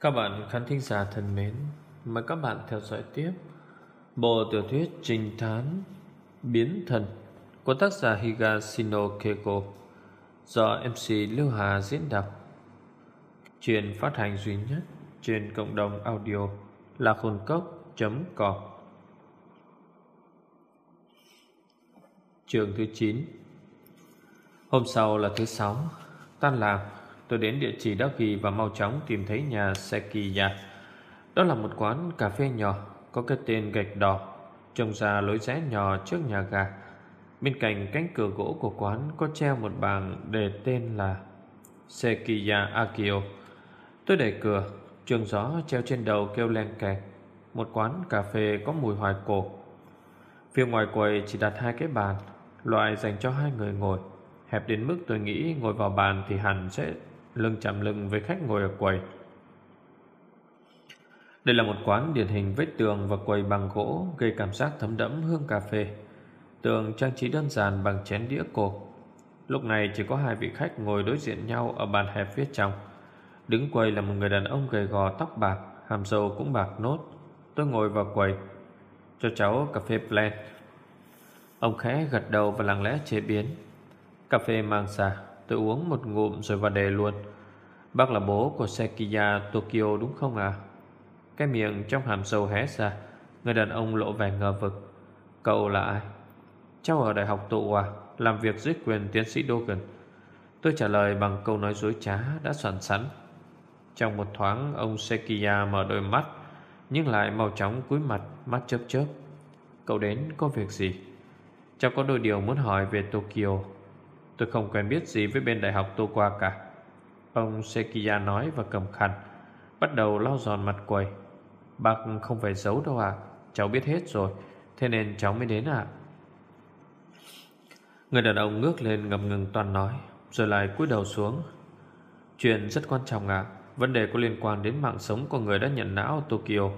Các bạn khán thính giả thân mến, mời các bạn theo dõi tiếp bộ tiểu thuyết trinh thán Biến Thần của tác giả Higashino Keiko do MC Lưu Hà diễn đọc. Chuyện phát hành duy nhất trên cộng đồng audio là khôn cốc.com Trường thứ 9 Hôm sau là thứ sáu Tan làm. Tôi đến địa chỉ đã ghi và mau chóng tìm thấy nhà Sekiya. Đó là một quán cà phê nhỏ, Có cái tên gạch đỏ, Trông ra lối rẽ nhỏ trước nhà gà. Bên cạnh cánh cửa gỗ của quán Có treo một bảng đề tên là Sekiya Akio. Tôi đẩy cửa Trường gió treo trên đầu kêu len kẹt. Một quán cà phê có mùi hoài cổ. Phía ngoài quầy chỉ đặt hai cái bàn, Loại dành cho hai người ngồi. Hẹp đến mức tôi nghĩ ngồi vào bàn Thì hẳn sẽ lưng chạm lưng với khách ngồi ở quầy. Đây là một quán điển hình vách tường và quầy bằng gỗ, Gây cảm giác thấm đẫm hương cà phê. Tường trang trí đơn giản bằng chén đĩa cổ Lúc này chỉ có hai vị khách ngồi đối diện nhau Ở bàn hẹp phía trong. Đứng quầy là một người đàn ông gầy gò, tóc bạc, Hàm râu cũng bạc nốt. Tôi ngồi vào quầy, Cho cháu cà phê blend. Ông khẽ gật đầu và lặng lẽ chế biến. Cà phê mang ra Tôi uống một ngụm rồi vào đề luôn Bác là bố của Sekiya Tokyo đúng không à Cái miệng trong hàm sâu hé ra, Người đàn ông lộ vẻ ngờ vực. Cậu là ai? Cháu ở đại học tụ à Làm việc dưới quyền tiến sĩ Dogan Tôi trả lời bằng câu nói dối trá Đã soạn sẵn. Trong một thoáng, ông Sekiya mở đôi mắt, Nhưng lại mau chóng cúi mặt, Mắt chớp chớp. Cậu đến có việc gì? Cháu có đôi điều muốn hỏi về Tokyo. Tôi không quen biết gì với bên đại học Tokwa cả. Ông Sekiya nói và cầm khăn, Bắt đầu lau giòn mặt quầy. Bác không phải giấu đâu à Cháu biết hết rồi, Thế nên cháu mới đến à Người đàn ông ngước lên ngập ngừng toàn nói, Rồi lại cúi đầu xuống. Chuyện rất quan trọng à Vấn đề có liên quan đến mạng sống của người đã nhận não ở Tokyo.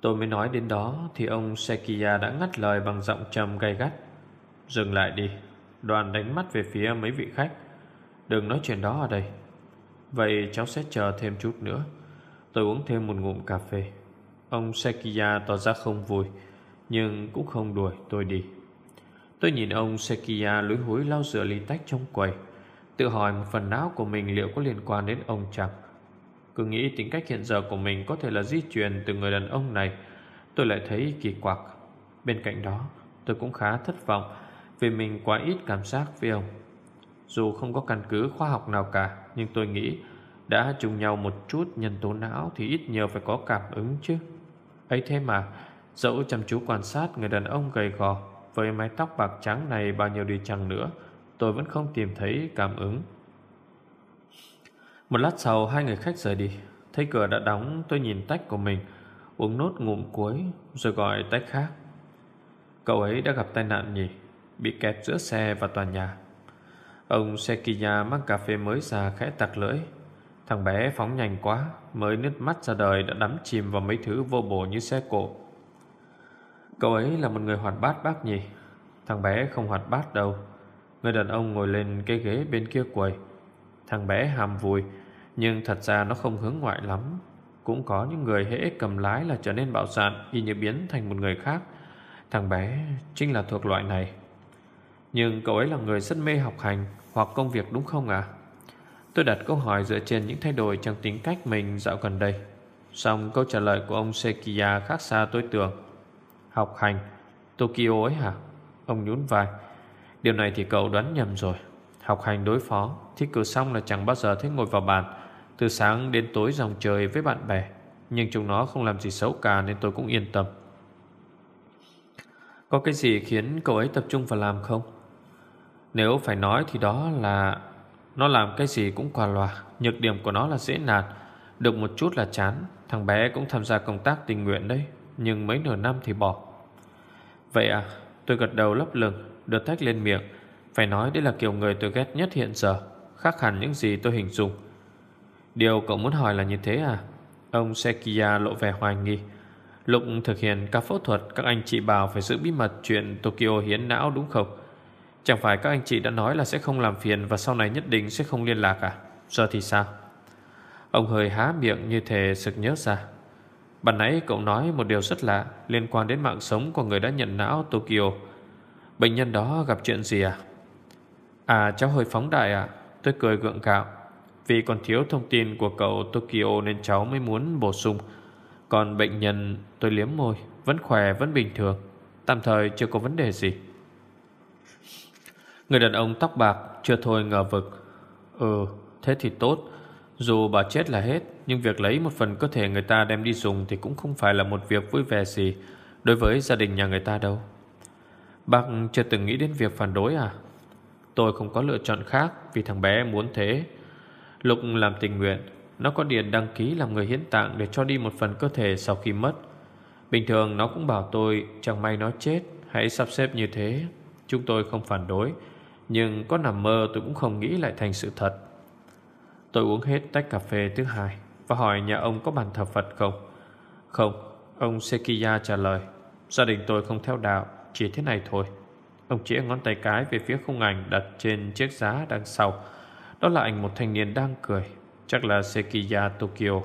Tôi mới nói đến đó Thì ông Sekiya đã ngắt lời bằng giọng trầm gay gắt. Dừng lại đi Đoàn đánh mắt về phía mấy vị khách. Đừng nói chuyện đó ở đây. Vậy cháu sẽ chờ thêm chút nữa. Tôi uống thêm một ngụm cà phê. Ông Sekiya tỏ ra không vui, Nhưng cũng không đuổi tôi đi. Tôi nhìn ông Sekiya lúi húi lau rửa ly tách trong quầy, Tự hỏi một phần não của mình liệu có liên quan đến ông chẳng Cứ nghĩ tính cách hiện giờ của mình có thể là di truyền từ người đàn ông này, Tôi lại thấy kỳ quặc. Bên cạnh đó, tôi cũng khá thất vọng vì mình quá ít cảm giác với ông Dù không có căn cứ khoa học nào cả, Nhưng tôi nghĩ Đã trùng nhau một chút nhân tố não Thì ít nhiều phải có cảm ứng chứ. Ấy thế mà, Dẫu chăm chú quan sát người đàn ông gầy gò Với mái tóc bạc trắng này bao nhiêu đi chăng nữa, Tôi vẫn không tìm thấy cảm ứng. Một lát sau, hai người khách rời đi. Thấy cửa đã đóng, tôi nhìn tách của mình, Uống nốt ngụm cuối, Rồi gọi tách khác. Cậu ấy đã gặp tai nạn nhỉ? Bị kẹt giữa xe và tòa nhà. Ông Sekiya mang cà phê mới ra khẽ tặc lưỡi. Thằng bé phóng nhanh quá, Mới nứt mắt ra đời đã đắm chìm vào mấy thứ vô bổ như xe cổ Cậu ấy là một người hoạt bát bác nhỉ? Thằng bé không hoạt bát đâu. Người đàn ông ngồi lên cái ghế bên kia quầy. Thằng bé hàm vui Nhưng thật ra nó không hướng ngoại lắm. Cũng có những người hễ cầm lái là trở nên bạo dạn Y như biến thành một người khác. Thằng bé chính là thuộc loại này. Nhưng cậu ấy là người rất mê học hành Hoặc công việc đúng không à Tôi đặt câu hỏi dựa trên những thay đổi Trong tính cách mình dạo gần đây. Xong câu trả lời của ông Sekiya khác xa tôi tưởng. Học hành, Tokyo ấy hả? Ông nhún vai. Điều này thì cậu đoán nhầm rồi. Học hành đối phó, Thi cử xong là chẳng bao giờ thấy ngồi vào bàn. Từ sáng đến tối dòng trời với bạn bè. Nhưng chúng nó không làm gì xấu cả Nên tôi cũng yên tâm. Có cái gì khiến cậu ấy tập trung vào làm không? Nếu phải nói thì đó là, Nó làm cái gì cũng qua loa. Nhược điểm của nó là dễ nạt, Được một chút là chán. Thằng bé cũng tham gia công tác tình nguyện đấy, Nhưng mấy nửa năm thì bỏ. Vậy à Tôi gật đầu lấp lửng, Đưa thách lên miệng. Phải nói đây là kiểu người tôi ghét nhất hiện giờ, Khác hẳn những gì tôi hình dung. Điều cậu muốn hỏi là như thế à? Ông Sekiya lộ vẻ hoài nghi. Lúc thực hiện các phẫu thuật, Các anh chị bảo phải giữ bí mật Chuyện Tokyo hiến não đúng không? Chẳng phải các anh chị đã nói là sẽ không làm phiền Và sau này nhất định sẽ không liên lạc à? Giờ thì sao? Ông hơi há miệng như thể sực nhớ ra. Bạn nãy cậu nói một điều rất lạ Liên quan đến mạng sống của người đã nhận não Tokyo. Bệnh nhân đó gặp chuyện gì à? À cháu hơi phóng đại à Tôi cười gượng gạo. Vì còn thiếu thông tin của cậu Tokyo Nên cháu mới muốn bổ sung. Còn bệnh nhân, tôi liếm môi, Vẫn khỏe, vẫn bình thường. Tạm thời chưa có vấn đề gì. Người đàn ông tóc bạc, Chưa thôi ngờ vực. Ừ thế thì tốt. Dù bà chết là hết, Nhưng việc lấy một phần cơ thể người ta đem đi dùng Thì cũng không phải là một việc vui vẻ gì. Đối với gia đình nhà người ta đâu. Bác chưa từng nghĩ đến việc phản đối à? Tôi không có lựa chọn khác, Vì thằng bé muốn thế. Lục làm tình nguyện. Nó có điền đăng ký làm người hiến tạng Để cho đi một phần cơ thể sau khi mất. Bình thường nó cũng bảo tôi, Chẳng may nó chết, Hãy sắp xếp như thế. Chúng tôi không phản đối. Nhưng có nằm mơ tôi cũng không nghĩ lại thành sự thật. Tôi uống hết tách cà phê thứ hai Và hỏi nhà ông có bàn thờ Phật không? Không, Ông Sekiya trả lời, Gia đình tôi không theo đạo, Chỉ thế này thôi. Ông chĩa ngón tay cái về phía khung ảnh đặt trên chiếc giá đằng sau. Đó là ảnh một thanh niên đang cười, Chắc là Sekiya Tokyo.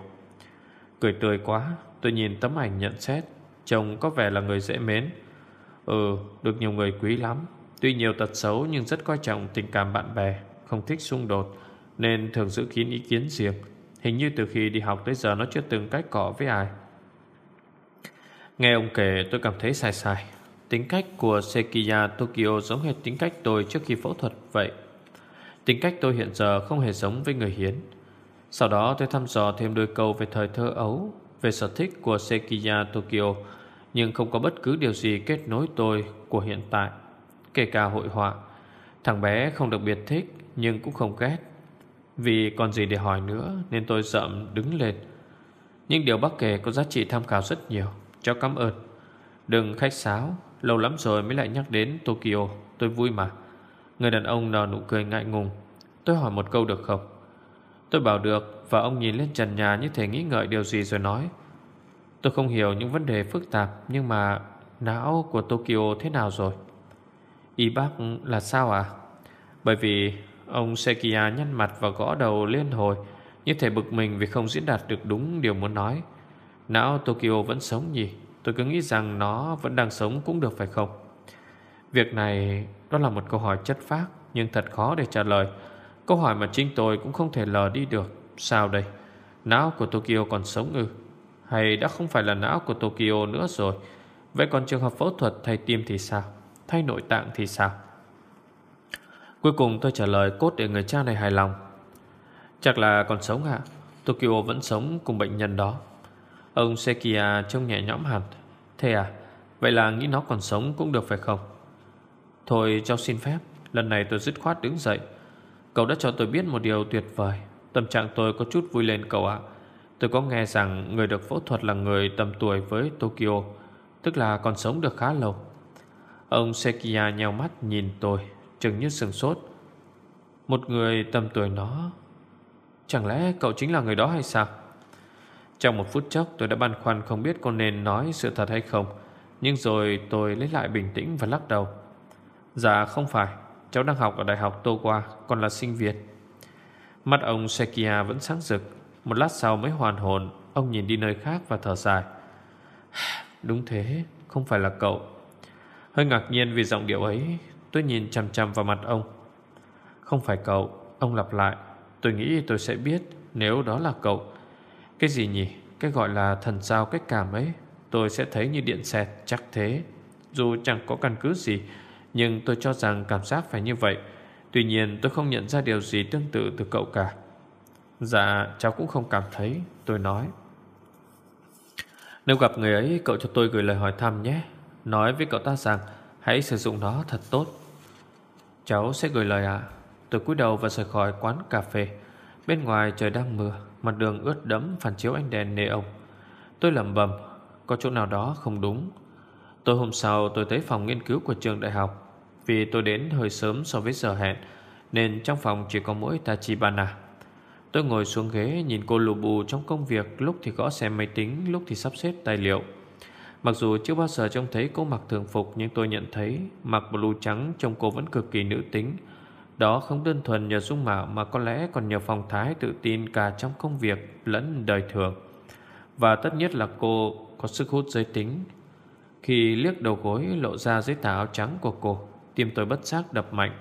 Cười tươi quá, Tôi nhìn tấm ảnh nhận xét Chồng có vẻ là người dễ mến. Ừ được nhiều người quý lắm. Tuy nhiều tật xấu nhưng rất coi trọng tình cảm bạn bè, Không thích xung đột, Nên thường giữ kín ý kiến riêng. Hình như từ khi đi học tới giờ nó chưa từng cách cọ với ai. Nghe ông kể, tôi cảm thấy sai sai. Tính cách của Sekiya Tokyo giống hệt tính cách tôi trước khi phẫu thuật vậy. Tính cách tôi hiện giờ không hề giống với người hiến. Sau đó tôi thăm dò thêm đôi câu về thời thơ ấu, Về sở thích của Sekiya Tokyo, Nhưng không có bất cứ điều gì kết nối tôi của hiện tại. Kể cả hội họa. Thằng bé không đặc biệt thích, Nhưng cũng không ghét. Vì còn gì để hỏi nữa, Nên tôi rậm đứng lên. Nhưng điều bác kể có giá trị tham khảo rất nhiều. Cháu cảm ơn. Đừng khách sáo, Lâu lắm rồi mới lại nhắc đến Tokyo. Tôi vui mà. Người đàn ông nở nụ cười ngại ngùng. Tôi hỏi một câu được không? Tôi bảo được Và ông nhìn lên trần nhà như thể nghĩ ngợi điều gì rồi nói. Tôi không hiểu những vấn đề phức tạp, Nhưng mà não của Tokyo thế nào rồi? Y bác là sao à Bởi vì ông Sekiya nhăn mặt và gõ đầu liên hồi, Như thể bực mình vì không diễn đạt được đúng điều muốn nói. Não Tokyo vẫn sống nhỉ? Tôi cứ nghĩ rằng nó vẫn đang sống cũng được phải không? Việc này, Đó là một câu hỏi chất phác, Nhưng thật khó để trả lời. Câu hỏi mà chính tôi cũng không thể lờ đi được. Sao đây? Não của Tokyo còn sống ư? Hay đã không phải là não của Tokyo nữa rồi? Vậy còn trường hợp phẫu thuật thay tim thì sao? Thay nội tạng thì sao? Cuối cùng tôi trả lời, cốt để người cha này hài lòng. Chắc là còn sống ạ. Tokyo vẫn sống cùng bệnh nhân đó. Ông Sekia trông nhẹ nhõm hẳn. Thế à Vậy là nghĩ nó còn sống cũng được phải không? Thôi, cháu xin phép. Lần này tôi dứt khoát đứng dậy. Cậu đã cho tôi biết một điều tuyệt vời. Tâm trạng tôi có chút vui lên cậu ạ. Tôi có nghe rằng người được phẫu thuật là người tầm tuổi với Tokyo, Tức là còn sống được khá lâu. Ông Sekia nheo mắt nhìn tôi Chừng như sừng sốt. Một người tầm tuổi nó Chẳng lẽ cậu chính là người đó hay sao? Trong một phút chốc, tôi đã băn khoăn không biết có nên nói sự thật hay không, Nhưng rồi tôi lấy lại bình tĩnh và lắc đầu. Dạ không phải. Cháu đang học ở Đại học Towa, Còn là sinh viên. Mắt ông Sekia vẫn sáng rực. Một lát sau mới hoàn hồn, Ông nhìn đi nơi khác và thở dài. Đúng thế, Không phải là cậu. Hơi ngạc nhiên vì giọng điệu ấy, Tôi nhìn chằm chằm vào mặt ông. Không phải cậu, Ông lặp lại, Tôi nghĩ tôi sẽ biết Nếu đó là cậu. Cái gì nhỉ? Cái gọi là thần giao cách cảm ấy, Tôi sẽ thấy như điện xẹt, chắc thế. Dù chẳng có căn cứ gì, Nhưng tôi cho rằng cảm giác phải như vậy. Tuy nhiên, tôi không nhận ra điều gì tương tự từ cậu cả. Dạ cháu cũng không cảm thấy, Tôi nói. Nếu gặp người ấy, cậu cho tôi gửi lời hỏi thăm nhé. Nói với cậu ta rằng, Hãy sử dụng nó thật tốt. Cháu sẽ gửi lời ạ. À. Tôi cúi đầu và rời khỏi quán cà phê. Bên ngoài trời đang mưa, Mặt đường ướt đẫm phản chiếu ánh đèn nê ông. Tôi lẩm bẩm, Có chỗ nào đó không đúng. Tôi hôm sau, tôi tới phòng nghiên cứu của trường đại học. Vì tôi đến hơi sớm so với giờ hẹn, Nên trong phòng chỉ có mỗi Tachibana. Tôi ngồi xuống ghế nhìn cô lù bù trong công việc, Lúc thì gõ xem máy tính, Lúc thì sắp xếp tài liệu. Mặc dù chưa bao giờ trông thấy cô mặc thường phục, Nhưng tôi nhận thấy Mặc blue trắng trông cô vẫn cực kỳ nữ tính. Đó không đơn thuần nhờ dung mạo, Mà có lẽ còn nhờ phong thái tự tin Cả trong công việc lẫn đời thường. Và tất nhất là cô Có sức hút giới tính. Khi liếc đầu gối, lộ ra dưới tà áo trắng của cô, Tim tôi bất giác đập mạnh.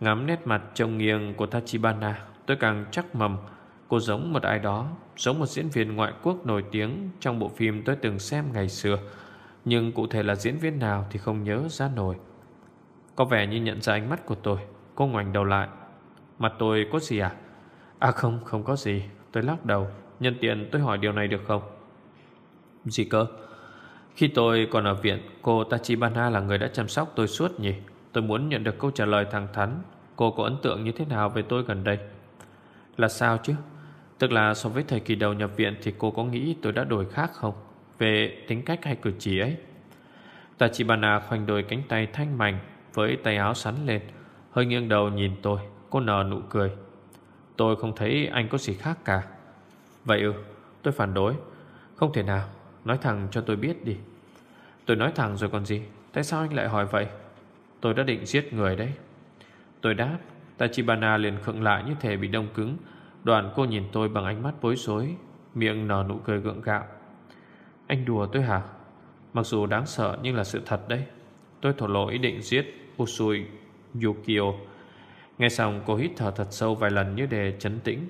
Ngắm nét mặt trông nghiêng của Tachibana, Tôi càng chắc mầm. Cô giống một ai đó, Giống một diễn viên ngoại quốc nổi tiếng Trong bộ phim tôi từng xem ngày xưa. Nhưng cụ thể là diễn viên nào Thì không nhớ ra nổi. Có vẻ như nhận ra ánh mắt của tôi. Cô ngoảnh đầu lại. Mặt tôi có gì à? À không không có gì. Tôi lắc đầu. Nhân tiện tôi hỏi điều này được không? Gì cơ? Khi tôi còn ở viện, Cô Tachibana là người đã chăm sóc tôi suốt nhỉ? Tôi muốn nhận được câu trả lời thẳng thắn. Cô có ấn tượng như thế nào về tôi gần đây? Là sao chứ? Tức là so với thời kỳ đầu nhập viện Thì cô có nghĩ tôi đã đổi khác không? Về tính cách hay cử chỉ ấy? Tachibana khoanh đôi cánh tay thanh mảnh Với tay áo sắn lên, Hơi nghiêng đầu nhìn tôi, Cô nở nụ cười. Tôi không thấy anh có gì khác cả. Vậy ư tôi phản đối. Không thể nào, Nói thẳng cho tôi biết đi. Tôi nói thẳng rồi còn gì? Tại sao anh lại hỏi vậy? Tôi đã định giết người đấy. Tôi đáp Tachibana liền khựng lại như thể bị đông cứng Đoàn cô nhìn tôi bằng ánh mắt bối rối, Miệng nở nụ cười gượng gạo. Anh đùa tôi hả? Mặc dù đáng sợ nhưng là sự thật đấy. Tôi thổ lộ ý định giết Usui Yukio. Nghe xong, cô hít thở thật sâu vài lần như để chấn tĩnh.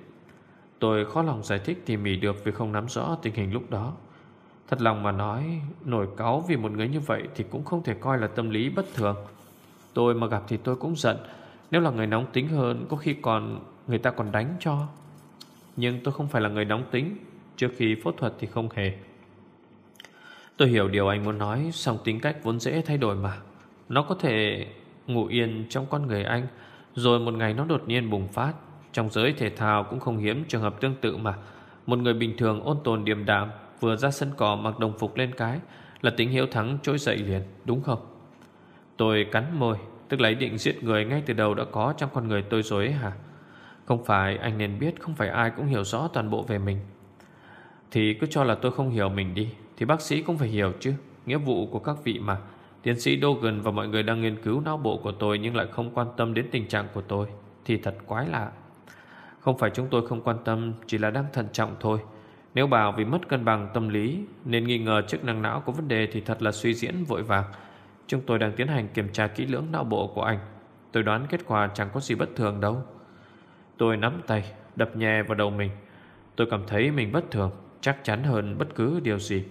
Tôi khó lòng giải thích tỉ mỉ được vì không nắm rõ tình hình lúc đó. Thật lòng mà nói, Nổi cáu vì một người như vậy Thì cũng không thể coi là tâm lý bất thường. Tôi mà gặp thì tôi cũng giận. Nếu là người nóng tính hơn, Có khi còn người ta còn đánh cho. Nhưng tôi không phải là người nóng tính. Trước khi phẫu thuật thì không hề. Tôi hiểu điều anh muốn nói, song tính cách vốn dễ thay đổi mà. Nó có thể ngủ yên trong con người anh, Rồi một ngày nó đột nhiên bùng phát. Trong giới thể thao cũng không hiếm trường hợp tương tự mà. Một người bình thường ôn tồn điềm đạm, Vừa ra sân cỏ mặc đồng phục lên cái, Là tính hiếu thắng trỗi dậy liền, Đúng không? Tôi cắn môi, Tức là ý định giết người ngay từ đầu đã có trong con người tôi rồi ấy hả? Không phải anh nên biết Không phải ai cũng hiểu rõ toàn bộ về mình. Thì cứ cho là tôi không hiểu mình đi, Thì bác sĩ cũng phải hiểu chứ. Nghĩa vụ của các vị mà. Tiến sĩ Dogan và mọi người đang nghiên cứu não bộ của tôi Nhưng lại không quan tâm đến tình trạng của tôi. Thì thật quái lạ. Không phải chúng tôi không quan tâm, Chỉ là đang thận trọng thôi. Nếu bảo vì mất cân bằng tâm lý Nên nghi ngờ chức năng não có vấn đề Thì thật là suy diễn vội vàng. Chúng tôi đang tiến hành kiểm tra kỹ lưỡng não bộ của anh. Tôi đoán kết quả chẳng có gì bất thường đâu. Tôi nắm tay, Đập nhẹ vào đầu mình. Tôi cảm thấy mình bất thường, Chắc chắn hơn bất cứ điều gì.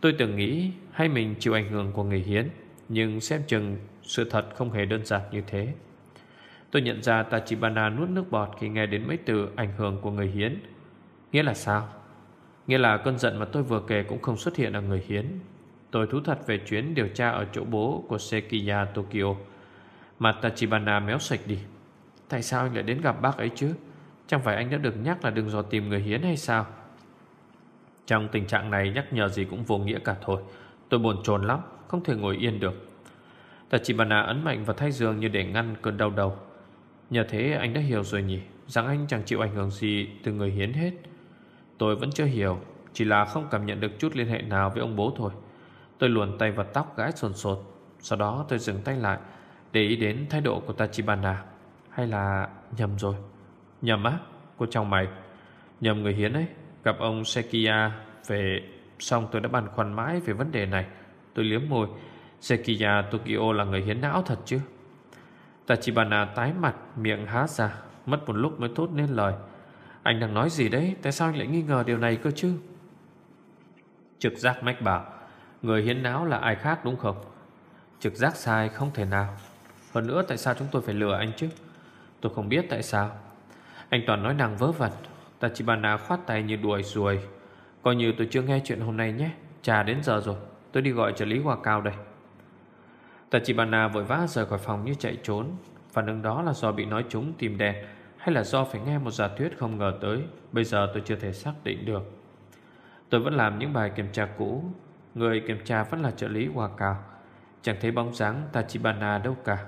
Tôi từng nghĩ hay mình chịu ảnh hưởng của người hiến, Nhưng xem chừng sự thật không hề đơn giản như thế. Tôi nhận ra Tachibana nuốt nước bọt Khi nghe đến mấy từ ảnh hưởng của người hiến. Nghĩa là sao? Nghĩa là cơn giận mà tôi vừa kể cũng không xuất hiện ở người hiến. Tôi thú thật về chuyến điều tra ở chỗ bố của Sekiya Tokyo. Mặt Tachibana méo sạch đi. Tại sao anh lại đến gặp bác ấy chứ? Chẳng phải anh đã được nhắc là đừng dò tìm người hiến hay sao? Trong tình trạng này, nhắc nhở gì cũng vô nghĩa cả thôi. Tôi buồn chồn lắm, Không thể ngồi yên được. Tachibana ấn mạnh vào thay giường như để ngăn cơn đau đầu. Nhờ thế, anh đã hiểu rồi nhỉ, Rằng anh chẳng chịu ảnh hưởng gì từ người hiến hết. Tôi vẫn chưa hiểu, Chỉ là không cảm nhận được chút liên hệ nào với ông bố thôi. Tôi luồn tay vào tóc gãi sồn sột, Sau đó tôi dừng tay lại, Để ý đến thái độ của Tachibana. Hay là nhầm rồi? Nhầm á, Cô trong mày. Nhầm người hiến ấy, Gặp ông Sekiya về, Xong tôi đã băn khoăn mãi về vấn đề này. Tôi liếm môi. Sekiya Tokyo là người hiến não thật chứ? Tachibana tái mặt, Miệng há ra, Mất một lúc mới thốt nên lời. Anh đang nói gì đấy? Tại sao anh lại nghi ngờ điều này cơ chứ? Trực giác mách bảo, Người hiến não là ai khác đúng không? Trực giác sai không thể nào. Hơn nữa tại sao chúng tôi phải lừa anh chứ? Tôi không biết tại sao. Anh toàn nói nàng vớ vẩn. Tachibana khoát tay như đuổi ruồi. Coi như tôi chưa nghe chuyện hôm nay nhé. Trà đến giờ rồi. Tôi đi gọi trợ lý Hoa Cao đây. Tachibana vội vã rời khỏi phòng như chạy trốn. Phản ứng đó là do bị nói trúng tìm đèn, Hay là do phải nghe một giả thuyết không ngờ tới. Bây giờ tôi chưa thể xác định được. Tôi vẫn làm những bài kiểm tra cũ. Người kiểm tra vẫn là trợ lý Hoa Cao. Chẳng thấy bóng dáng Tachibana đâu cả.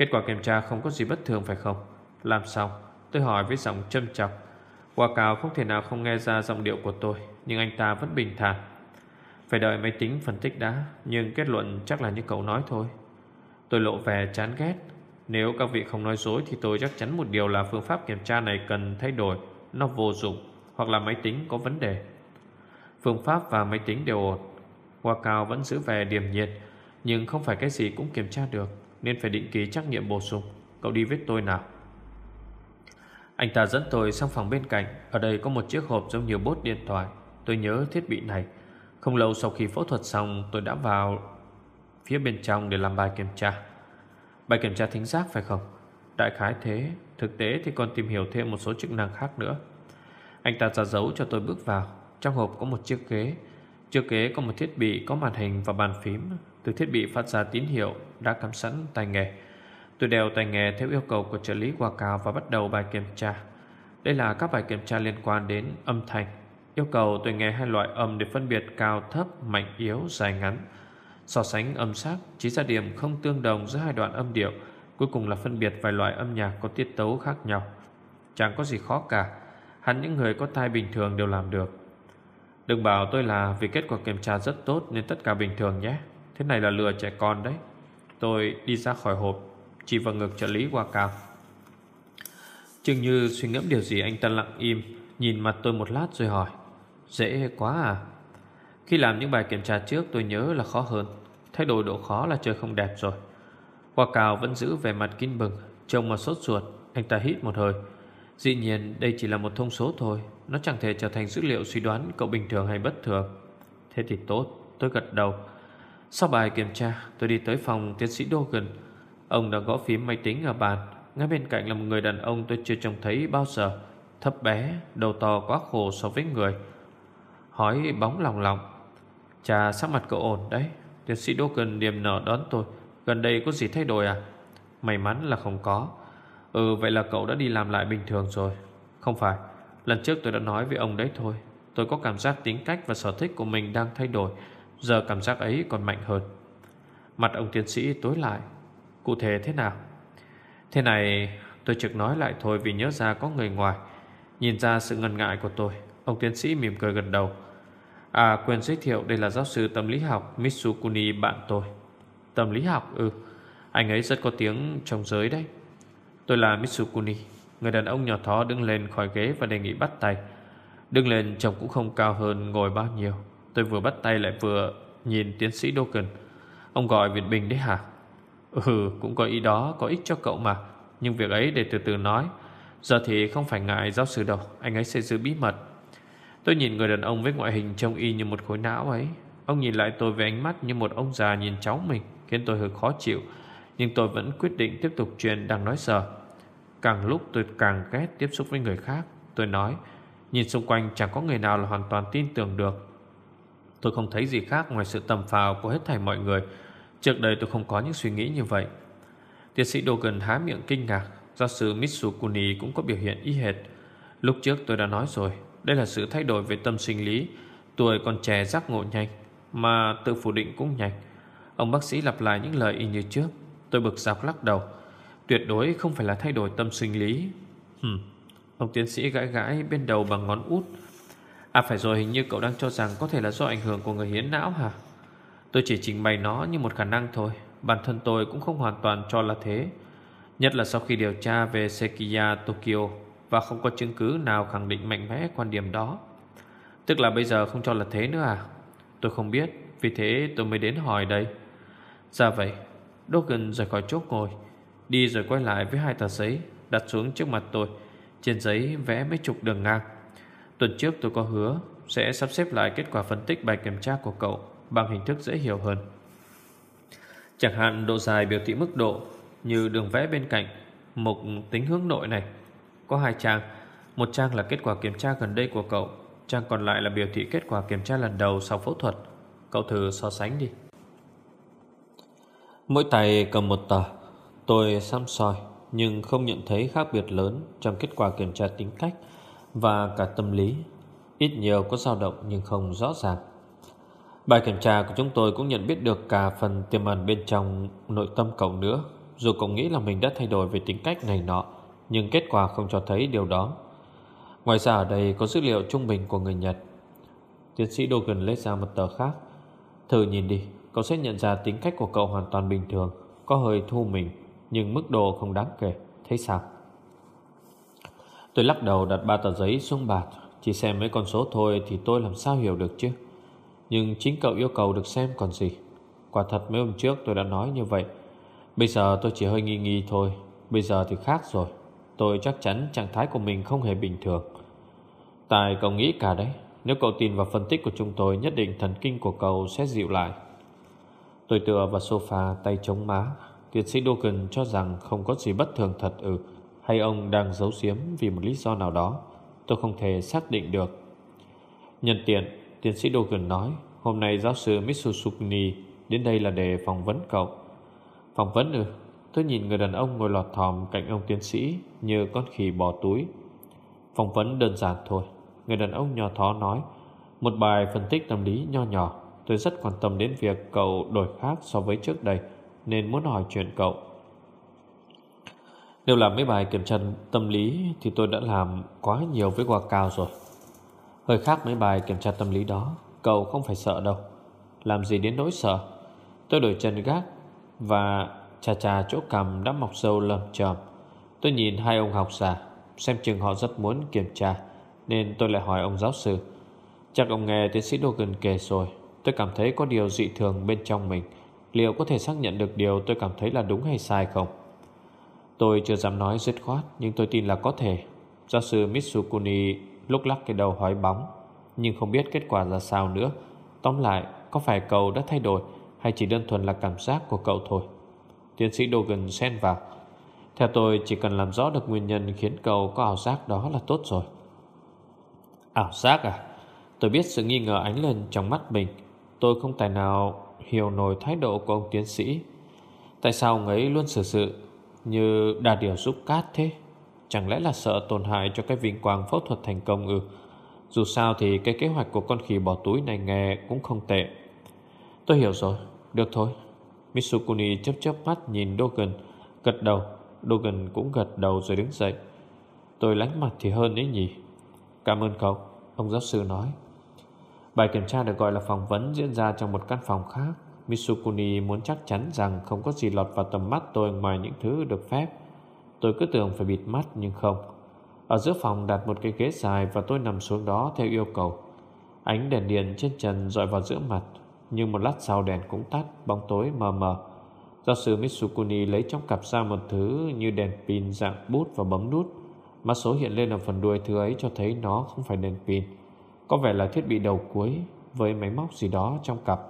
Kết quả kiểm tra không có gì bất thường phải không? Làm xong Tôi hỏi với giọng châm chọc Hoa cáo không thể nào không nghe ra giọng điệu của tôi Nhưng anh ta vẫn bình thản. Phải đợi máy tính phân tích đã Nhưng kết luận chắc là như cậu nói thôi. Tôi lộ vẻ chán ghét. Nếu các vị không nói dối Thì tôi chắc chắn một điều là phương pháp kiểm tra này cần thay đổi. Nó vô dụng Hoặc là máy tính có vấn đề. Phương pháp và máy tính đều ổn. Hoa cao vẫn giữ vẻ điềm nhiệt, Nhưng không phải cái gì cũng kiểm tra được. Nên phải định kỳ trắc nghiệm bổ sung. Cậu đi với tôi nào. Anh ta dẫn tôi sang phòng bên cạnh. Ở đây có một chiếc hộp giống như bốt điện thoại. Tôi nhớ thiết bị này. Không lâu sau khi phẫu thuật xong, Tôi đã vào phía bên trong để làm bài kiểm tra. Bài kiểm tra thính giác phải không? Đại khái thế. Thực tế thì còn tìm hiểu thêm một số chức năng khác nữa. Anh ta ra dấu cho tôi bước vào. Trong hộp có một chiếc ghế. Trước ghế có một thiết bị có màn hình và bàn phím. Từ thiết bị phát ra tín hiệu Đã cắm sẵn tai nghe. Tôi đeo tai nghe theo yêu cầu của trợ lý qua cao Và bắt đầu bài kiểm tra. Đây là các bài kiểm tra liên quan đến âm thanh. Yêu cầu tôi nghe hai loại âm Để phân biệt cao thấp, mạnh yếu, dài ngắn. So sánh âm sắc Chỉ ra điểm không tương đồng giữa hai đoạn âm điệu. Cuối cùng là phân biệt vài loại âm nhạc Có tiết tấu khác nhau. Chẳng có gì khó cả. Hẳn những người có tai bình thường đều làm được. Đừng bảo tôi là vì kết quả kiểm tra rất tốt Nên tất cả bình thường nhé. Thế này là lừa trẻ con đấy. Tôi đi ra khỏi hộp, Chỉ vào ngực trợ lý qua cao. Chừng như suy ngẫm điều gì anh ta lặng im, Nhìn mặt tôi một lát rồi hỏi, Dễ quá à? Khi làm những bài kiểm tra trước, tôi nhớ là khó hơn. Thay đổi độ khó là chơi không đẹp rồi. Qua cao vẫn giữ vẻ mặt kín bừng, Trông mà sốt ruột. Anh ta hít một hơi. Dĩ nhiên, đây chỉ là một thông số thôi. Nó chẳng thể trở thành dữ liệu suy đoán cậu bình thường hay bất thường. Thế thì tốt, Tôi gật đầu. Sau bài kiểm tra, tôi đi tới phòng tiến sĩ Dogan. Ông đã gõ phím máy tính ở bàn. Ngay bên cạnh là một người đàn ông tôi chưa trông thấy bao giờ. Thấp bé, Đầu to quá khổ so với người. Hỏi bóng lòng lòng. Chà, sắc mặt cậu ổn đấy. Tiến sĩ Dogan niềm nở đón tôi. Gần đây có gì thay đổi à? May mắn là không có. Ừ vậy là cậu đã đi làm lại bình thường rồi. Không phải. Lần trước tôi đã nói với ông đấy thôi. Tôi có cảm giác tính cách và sở thích của mình đang thay đổi. Giờ cảm giác ấy còn mạnh hơn. Mặt ông tiến sĩ tối lại. Cụ thể thế nào? Thế này, tôi trực nói lại thôi Vì nhớ ra có người ngoài. Nhìn ra sự ngần ngại của tôi, Ông tiến sĩ mỉm cười gần đầu. À quên giới thiệu đây là giáo sư tâm lý học Mitsukuni bạn tôi. Tâm lý học? Ừ Anh ấy rất có tiếng trong giới đấy. Tôi là Mitsukuni, Người đàn ông nhỏ thó đứng lên khỏi ghế Và đề nghị bắt tay. Đứng lên chồng cũng không cao hơn ngồi bao nhiêu. Tôi vừa bắt tay lại vừa nhìn tiến sĩ Dokken. Ông gọi Việt Bình đấy hả? Ừ cũng có ý đó, Có ích cho cậu mà. Nhưng việc ấy để từ từ nói. Giờ thì không phải ngại giáo sư đâu, Anh ấy sẽ giữ bí mật. Tôi nhìn người đàn ông với ngoại hình trông y như một khối não ấy. Ông nhìn lại tôi với ánh mắt như một ông già nhìn cháu mình, Khiến tôi hơi khó chịu. Nhưng tôi vẫn quyết định tiếp tục chuyện đang nói giờ. Càng lúc tôi càng ghét tiếp xúc với người khác, Tôi nói, Nhìn xung quanh chẳng có người nào là hoàn toàn tin tưởng được. Tôi không thấy gì khác ngoài sự tầm phào của hết thảy mọi người. Trước đây tôi không có những suy nghĩ như vậy. Tiến sĩ Dogan há miệng kinh ngạc Giáo sư Mitsukuni cũng có biểu hiện y hệt. Lúc trước tôi đã nói rồi, Đây là sự thay đổi về tâm sinh lý. Tuổi còn trẻ giác ngộ nhanh, Mà tự phủ định cũng nhanh. Ông bác sĩ lặp lại những lời y như trước. Tôi bực dọc lắc đầu. Tuyệt đối không phải là thay đổi tâm sinh lý. Hừm, Ông tiến sĩ gãi gãi bên đầu bằng ngón út. À phải rồi, hình như cậu đang cho rằng Có thể là do ảnh hưởng của người hiến não hả? Tôi chỉ trình bày nó như một khả năng thôi. Bản thân tôi cũng không hoàn toàn cho là thế. Nhất là sau khi điều tra về Sekiya Tokyo Và không có chứng cứ nào khẳng định mạnh mẽ quan điểm đó. Tức là bây giờ không cho là thế nữa à? Tôi không biết, Vì thế tôi mới đến hỏi đây. Ra vậy, Dogen rời khỏi chốt ngồi, Đi rồi quay lại với hai tờ giấy Đặt xuống trước mặt tôi. Trên giấy vẽ mấy chục đường ngang. Tuần trước tôi có hứa Sẽ sắp xếp lại kết quả phân tích bài kiểm tra của cậu Bằng hình thức dễ hiểu hơn. Chẳng hạn độ dài biểu thị mức độ Như đường vẽ bên cạnh Mục tính hướng nội này. Có hai trang, Một trang là kết quả kiểm tra gần đây của cậu, Trang còn lại là biểu thị kết quả kiểm tra lần đầu sau phẫu thuật. Cậu thử so sánh đi. Mỗi tay cầm một tờ. Tôi xăm soi Nhưng không nhận thấy khác biệt lớn Trong kết quả kiểm tra tính cách và cả tâm lý. Ít nhiều có dao động nhưng không rõ ràng. Bài kiểm tra của chúng tôi cũng nhận biết được cả phần tiềm ẩn bên trong nội tâm cậu nữa. Dù cậu nghĩ là mình đã thay đổi về tính cách này nọ, Nhưng kết quả không cho thấy điều đó. Ngoài ra ở đây có dữ liệu trung bình của người Nhật. Tiến sĩ Dogan lấy ra một tờ khác. Thử nhìn đi, Cậu sẽ nhận ra tính cách của cậu hoàn toàn bình thường, Có hơi thu mình, Nhưng mức độ không đáng kể. Thấy sao? Tôi lắc đầu đặt ba tờ giấy xuống bạt. Chỉ xem mấy con số thôi Thì tôi làm sao hiểu được chứ? Nhưng chính cậu yêu cầu được xem còn gì? Quả thật mấy hôm trước tôi đã nói như vậy. Bây giờ tôi chỉ hơi nghi nghi thôi. Bây giờ thì khác rồi. Tôi chắc chắn trạng thái của mình không hề bình thường. Tài cậu nghĩ cả đấy. Nếu cậu tin vào phân tích của chúng tôi, Nhất định thần kinh của cậu sẽ dịu lại. Tôi tựa vào sofa, tay chống má. Tiến sĩ Dogan cho rằng không có gì bất thường thật ừ. Hay ông đang giấu giếm vì một lý do nào đó, Tôi không thể xác định được. Nhân tiện, Tiến sĩ Dogan nói, Hôm nay giáo sư Mitsusukuni Đến đây là để phỏng vấn cậu. Phỏng vấn ư? Tôi nhìn người đàn ông ngồi lọt thòm cạnh ông tiến sĩ Như con khỉ bỏ túi. Phỏng vấn đơn giản thôi. Người đàn ông nhỏ thó nói, Một bài phân tích tâm lý nho nhỏ. Tôi rất quan tâm đến việc cậu đổi khác so với trước đây, Nên muốn hỏi chuyện cậu. Nếu làm mấy bài kiểm tra tâm lý Thì tôi đã làm quá nhiều với quả cao rồi. Hơi khác mấy bài kiểm tra tâm lý đó, Cậu không phải sợ đâu. Làm gì đến nỗi sợ? Tôi đổi chân gác Và chà chà chỗ cầm đã mọc sâu lầm chầm Tôi nhìn hai ông học giả, Xem chừng họ rất muốn kiểm tra, Nên tôi lại hỏi ông giáo sư. Chắc ông nghe tiến sĩ Dogan kể rồi, Tôi cảm thấy có điều dị thường bên trong mình. Liệu có thể xác nhận được điều tôi cảm thấy là đúng hay sai không? Tôi chưa dám nói dứt khoát, Nhưng tôi tin là có thể. Giáo sư Mitsukuni lúc lắc cái đầu hỏi bóng, Nhưng không biết kết quả ra sao nữa. Tóm lại, có phải cậu đã thay đổi, Hay chỉ đơn thuần là cảm giác của cậu thôi? Tiến sĩ Dogan xen vào. Theo tôi, chỉ cần làm rõ được nguyên nhân Khiến cậu có ảo giác đó là tốt rồi. Ảo giác à? Tôi biết sự nghi ngờ ánh lên trong mắt mình. Tôi không tài nào hiểu nổi thái độ của ông tiến sĩ. Tại sao ông ấy luôn xử sự? Như đà điều giúp cát thế. Chẳng lẽ là sợ tổn hại cho cái vinh quang phẫu thuật thành công ư? Dù sao thì cái kế hoạch của con khỉ bỏ túi này nghe cũng không tệ. Tôi hiểu rồi. Được thôi. Mitsukuni chớp chớp mắt nhìn Dogen, Gật đầu. Dogen cũng gật đầu rồi đứng dậy. Tôi lánh mặt thì hơn ấy nhỉ? Cảm ơn cậu, Ông giáo sư nói. Bài kiểm tra được gọi là phỏng vấn diễn ra trong một căn phòng khác. Mitsukuni muốn chắc chắn rằng không có gì lọt vào tầm mắt tôi ngoài những thứ được phép. Tôi cứ tưởng phải bịt mắt nhưng không. Ở giữa phòng đặt một cái ghế dài và tôi nằm xuống đó theo yêu cầu. Ánh đèn điện trên trần dọi vào giữa mặt, Nhưng một lát sau đèn cũng tắt, Bóng tối mờ mờ. Giáo sư Mitsukuni lấy trong cặp ra một thứ Như đèn pin dạng bút và bấm nút Mã số hiện lên ở phần đuôi thứ ấy cho thấy nó không phải đèn pin. Có vẻ là thiết bị đầu cuối Với máy móc gì đó trong cặp.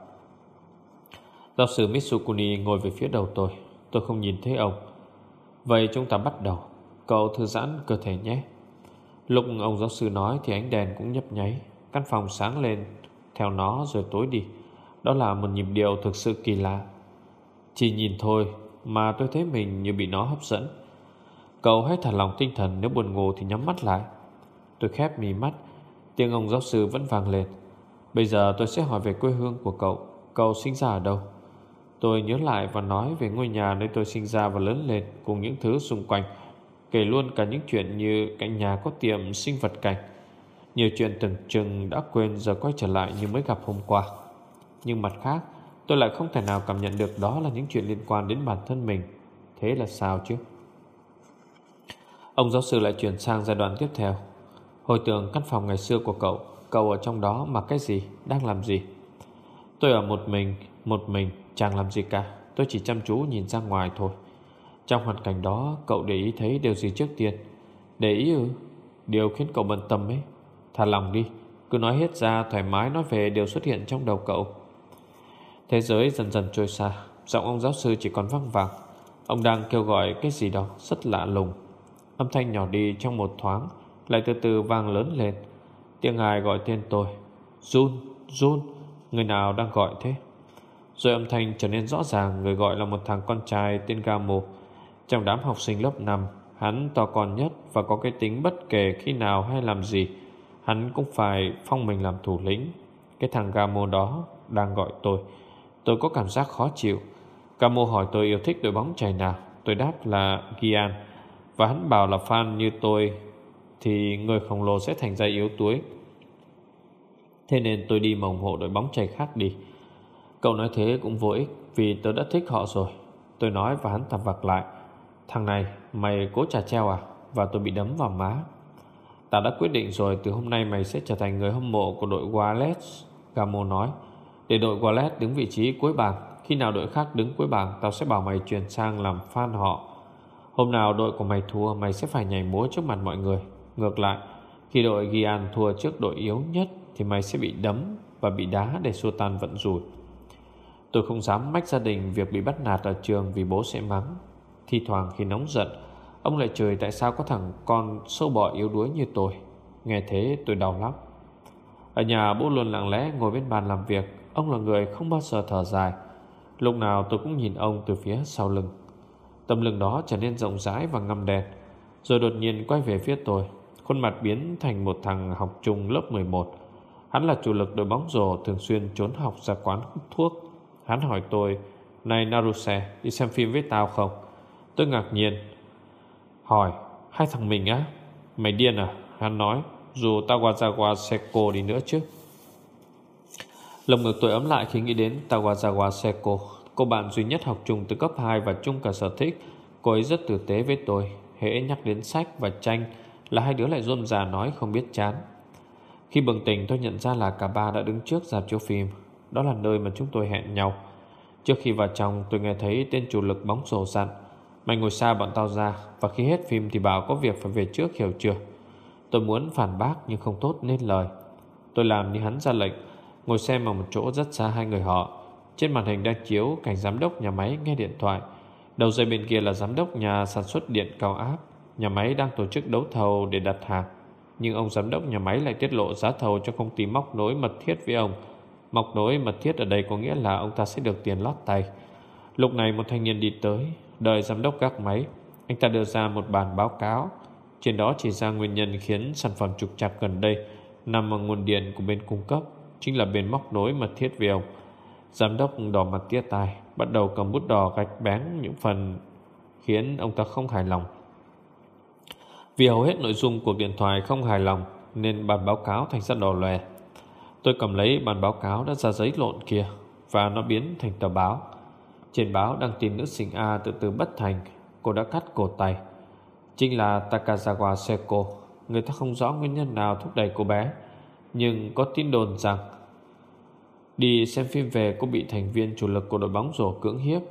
Giáo sư Mitsukuni ngồi về phía đầu tôi. Tôi không nhìn thấy ông. Vậy chúng ta bắt đầu. Cậu thư giãn cơ thể nhé. Lúc ông giáo sư nói thì ánh đèn cũng nhấp nháy. Căn phòng sáng lên. Theo nó rồi tối đi. Đó là một nhịp điệu thực sự kỳ lạ. Chỉ nhìn thôi Mà tôi thấy mình như bị nó hấp dẫn. Cậu hãy thả lòng tinh thần Nếu buồn ngủ thì nhắm mắt lại. Tôi khép mí mắt. Tiếng ông giáo sư vẫn vang lên. Bây giờ tôi sẽ hỏi về quê hương của cậu. Cậu sinh ra ở đâu? Tôi nhớ lại và nói về ngôi nhà nơi tôi sinh ra và lớn lên Cùng những thứ xung quanh, Kể luôn cả những chuyện như cạnh nhà có tiệm sinh vật cảnh. Nhiều chuyện tưởng chừng đã quên giờ quay trở lại như mới gặp hôm qua. Nhưng mặt khác, tôi lại không thể nào cảm nhận được đó là những chuyện liên quan đến bản thân mình. Thế là sao chứ? Ông giáo sư lại chuyển sang giai đoạn tiếp theo. Hồi tưởng căn phòng ngày xưa của cậu Cậu ở trong đó mặc cái gì, Đang làm gì? Tôi ở một mình Một mình chẳng làm gì cả Tôi chỉ chăm chú nhìn ra ngoài thôi. Trong hoàn cảnh đó cậu để ý thấy điều gì trước tiên? Để ý ư? Điều khiến cậu bận tâm ấy. Thả lòng đi Cứ nói hết ra thoải mái nói về điều xuất hiện trong đầu cậu. Thế giới dần dần trôi xa Giọng ông giáo sư chỉ còn văng vẳng Ông đang kêu gọi cái gì đó rất lạ lùng. Âm thanh nhỏ đi trong một thoáng Lại từ từ vang lớn lên. Tiếng ai gọi tên tôi? Jun, Jun Người nào đang gọi thế? Rồi âm thanh trở nên rõ ràng, Người gọi là một thằng con trai tên Gamo. Trong đám học sinh lớp 5 Hắn to con nhất Và có cái tính bất kể khi nào hay làm gì. Hắn cũng phải phong mình làm thủ lĩnh. Cái thằng Gamo đó Đang gọi tôi. Tôi có cảm giác khó chịu. Gamo hỏi tôi yêu thích đội bóng chày nào. Tôi đáp là Gian. Và hắn bảo là fan như tôi, Thì người khổng lồ sẽ thành ra yếu đuối. Thế nên tôi đi mà ủng hộ đội bóng chày khác đi. Cậu nói thế cũng vô ích, Vì tớ đã thích họ rồi. Tôi nói và hắn thầm vặc lại. Thằng này, mày cố trà treo à? Và tôi bị đấm vào má. Ta đã quyết định rồi, từ hôm nay mày sẽ trở thành người hâm mộ của đội Wallace, Gamo nói. Để đội Wallace đứng vị trí cuối bảng, Khi nào đội khác đứng cuối bảng, Tao sẽ bảo mày chuyển sang làm fan họ. Hôm nào đội của mày thua, Mày sẽ phải nhảy múa trước mặt mọi người. Ngược lại, Khi đội Gian thua trước đội yếu nhất, Thì mày sẽ bị đấm và bị đá để xua tan vận rủi. Tôi không dám mách gia đình Việc bị bắt nạt ở trường vì bố sẽ mắng. Thi thoảng khi nóng giận, Ông lại trời tại sao có thằng con sâu bọ yếu đuối như tôi. Nghe thế, tôi đau lắm. Ở nhà, bố luôn lặng lẽ ngồi bên bàn làm việc. Ông là người không bao giờ thở dài. Lúc nào tôi cũng nhìn ông từ phía sau lưng. Tâm lưng đó trở nên rộng rãi và ngăm đèn Rồi đột nhiên quay về phía tôi. Khuôn mặt biến thành một thằng học trung lớp 11 Hắn là chủ lực đội bóng rổ Thường xuyên trốn học ra quán hút thuốc. Hắn hỏi tôi, Này Naruse, đi xem phim với tao không? Tôi ngạc nhiên. Hỏi, Hai thằng mình á? Mày điên à? Hắn nói, Dù Tawazawa Seko đi nữa chứ. Lồng ngực tôi ấm lại khi nghĩ đến Tawazawa Seko Cô bạn duy nhất học chung từ cấp 2 và chung cả sở thích. Cô ấy rất tử tế với tôi, Hễ nhắc đến sách và tranh Là hai đứa lại rôm rà nói không biết chán. Khi bừng tỉnh, tôi nhận ra là cả ba đã đứng trước dạp chiếu phim. Đó là nơi mà chúng tôi hẹn nhau. Trước khi vào trong, tôi nghe thấy tên chủ lực bóng rổ dặn Mày ngồi xa bọn tao ra, Và khi hết phim thì bảo có việc phải về trước, hiểu chưa? Tôi muốn phản bác nhưng không tốt nên lời. Tôi làm như hắn ra lệnh, Ngồi xem ở một chỗ rất xa hai người họ. Trên màn hình đang chiếu cảnh giám đốc nhà máy nghe điện thoại. Đầu dây bên kia là giám đốc nhà sản xuất điện cao áp. Nhà máy đang tổ chức đấu thầu để đặt hàng. Nhưng ông giám đốc nhà máy lại tiết lộ giá thầu cho công ty móc nối mật thiết với ông. Móc nối mật thiết ở đây có nghĩa là ông ta sẽ được tiền lót tay. Lúc này một thanh niên đi tới, Đợi giám đốc gác máy. Anh ta đưa ra một bản báo cáo. Trên đó chỉ ra nguyên nhân khiến sản phẩm trục trặc gần đây Nằm ở nguồn điện của bên cung cấp, Chính là bên móc nối mật thiết với ông. Giám đốc đỏ mặt tia tai, Bắt đầu cầm bút đỏ gạch bén những phần Khiến ông ta không hài lòng. Vì hầu hết nội dung cuộc điện thoại không hài lòng, Nên bản báo cáo thành ra đỏ lòe. Tôi cầm lấy bản báo cáo đã ra giấy lộn kia, Và nó biến thành tờ báo. Trên báo đăng tin nữ sinh A tự tử bất thành, Cô đã cắt cổ tay. Chính là Takazawa Seko, Người ta không rõ nguyên nhân nào thúc đẩy cô bé, Nhưng có tin đồn rằng Đi xem phim về cô bị thành viên chủ lực của đội bóng rổ cưỡng hiếp.